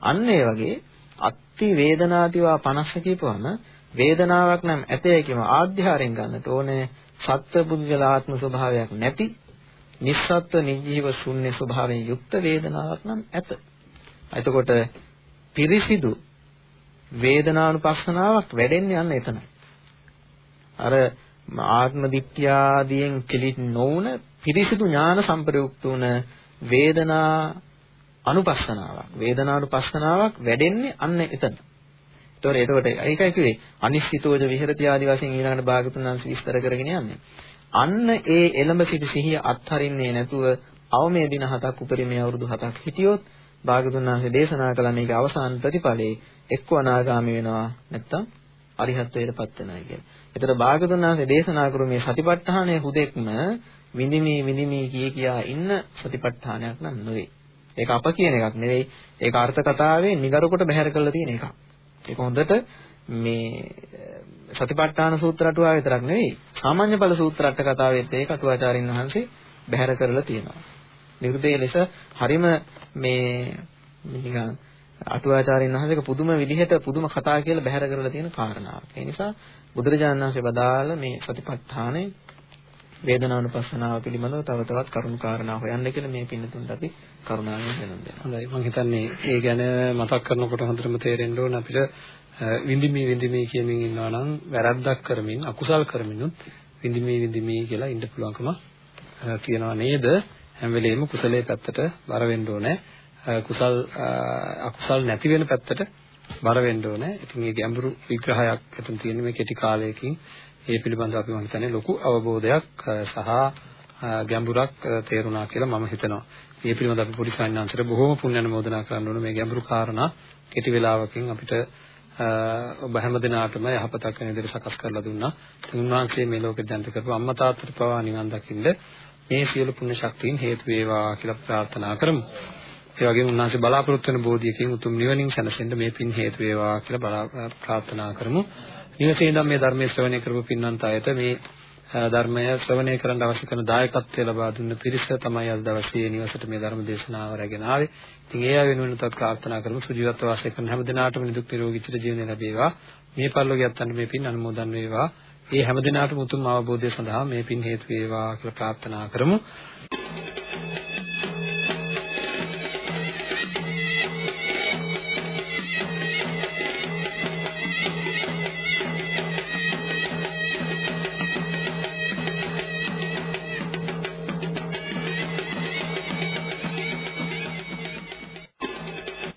අන්න ඒ වගේ අත්ති වේදනාතිවා 50 කියපුවම වේදනාවක් නම් ඇතේ කියම ආධ්‍යාරයෙන් ගන්නට ඕනේ සත්පුද්ගලාත්ම ස්වභාවයක් නැති නිස්සත්ත්ව නිජීව ශුන්‍ය ස්වභාවයෙන් යුක්ත වේදනාවක් නම් ඇත. එතකොට පිරිසිදු වේදනානුපස්සනාවක් වැඩෙන්නේ යන්න එතනයි. අර ආත්ම දිට්ඨියාදීන් කෙලිට නොවුන පිරිසිදු ඥාන සම්ප්‍රයුක්ත වුණ වේදනා අනුපස්සනාවක් වේදනානුපස්සනාවක් වැඩෙන්නේ අන්න එතන. ඒතොර ඒකට ඒකයි කිව්වේ අනිශ්චිතෝජ විහෙරති ආදි වශයෙන් ඊළඟට භාගතුන් වහන්සේ විස්තර කරගෙන යන්නේ. අන්න ඒ එළඹ සිට සිහිය අත්හරින්නේ නැතුව අවමේ දින හතක් උපරිමයේ අවුරුදු හතක් හිටියොත් භාගතුන් වහන්සේ දේශනා කළ මේක අවසාන ප්‍රතිඵලයේ එක්ව අනාගාමී වෙනවා නැත්නම් අරිහත්ත්වයටපත් වෙනවා කියන්නේ. ඒතර භාගතුන් වහන්සේ දේශනා කරු මේ සතිපට්ඨානය හුදෙක්ම විඳිමි විඳිමි කිය කියා ඉන්න සතිපට්ඨානයක් නම් නෙවෙයි. ඒක අප කියන එකක් නෙවෙයි. ඒක අර්ථ කතාවේ නිගරුකට බැහැර කරලා තියෙන එකක්. ඒක හොඳට මේ සතිපට්ඨාන සූත්‍ර අටුවා විතරක් නෙවෙයි සාමාන්‍ය ඵල සූත්‍ර අට කතාවෙත් ඒක අටුවාචාරින් වහන්සේ බැහැර කරලා තියෙනවා. නිර්දේ ලෙස හරිම මේ නිකන් අටුවාචාරින් වහන්සේක පුදුම විදිහට පුදුම කතා කියලා බැහැර කරලා තියෙන කාරණාවක්. ඒ නිසා බුදුරජාණන් වහන්සේ බදාළ මේ සතිපට්ඨානේ වේදනානුපස්සනාව පිළිබඳව තව තවත් කරුණු කාරණා හොයන්න කියලා මේ පින්නතුන්ට අපි කරුණාවෙන් වෙනුම් දෙනවා. හොඳයි මම හිතන්නේ ඒ ගැන මතක් කරනකොට හොඳටම තේරෙන්න ඕන අපිට විඳිමි විඳිමි කියමින් ඉන්නවා නම් වැරද්දක් කරමින් අකුසල් කරමිනුත් විඳිමි විඳිමි කියලා ඉන්න පුළුවන්කම තියනවා නේද? හැම වෙලෙම කුසලයේ පැත්තට බර වෙන්න ඕනේ. කුසල් අකුසල් නැති වෙන පැත්තට බර වෙන්න ඕනේ. ඉතින් මේ ගැඹුරු විග්‍රහයක් එතන තියෙන මේ කෙටි කාලයකින් ඒ පිළිබඳව අපි මම හිතන්නේ ලොකු අවබෝධයක් සහ ගැඹුරක් තේරුණා කියලා මම හිතනවා. මේ පිළිබඳව අපි පොඩි සාන්නාන්තර බොහෝම පුණ්‍ය අනුමෝදනා කරන්න ඕන මේ ගැඹුරු කාරණා කෙටි වෙලාවකින් අපිට ඔබ හැම දිනාටම යහපතක් වෙන විදිහට සකස් කරලා දුන්නා. උන්වහන්සේ මේ ලෝකෙ දැන්ත කරපු අම්මා තාත්තට පවා නිවන් දකින්න මේ සියලු පුණ්‍ය ශක්තියින් හේතු වේවා කියලා ප්‍රාර්ථනා කරමු. ඒ වගේම උන්වහන්සේ බලාපොරොත්තු වෙන බෝධියකින් උතුම් නිවනින් සැනසෙන්න මේ පින් හේතු වේවා කියලා ප්‍රාර්ථනා කරමු. නිවසේ ඉඳන් මේ ධර්මයේ ශ්‍රවණය කරපු පින්වන්ත අයට මේ ධර්මය ශ්‍රවණය කරන්න අවශ්‍ය කරන දායකත්වය ලබා දුන්න පිරිස තමයි අද දවසේ නිවසට මේ ධර්ම දේශනාව රැගෙන ආවේ. ඉතින් ඒ අය වෙනුවෙන් උත් ප්‍රාර්ථනා කරමු සුජීවත්ව වාසය කරන හැම දිනාටම නිදුක් නිරෝගී චිර ජීවනය ලැබේවා. මේ පරිලෝකියත් අන්න මේ පින් අනුමෝදන් වේවා. ඒ හැම දිනාටම උතුම් අවබෝධය සඳහා මේ පින් හේතු වේවා කියලා ප්‍රාර්ථනා කරමු.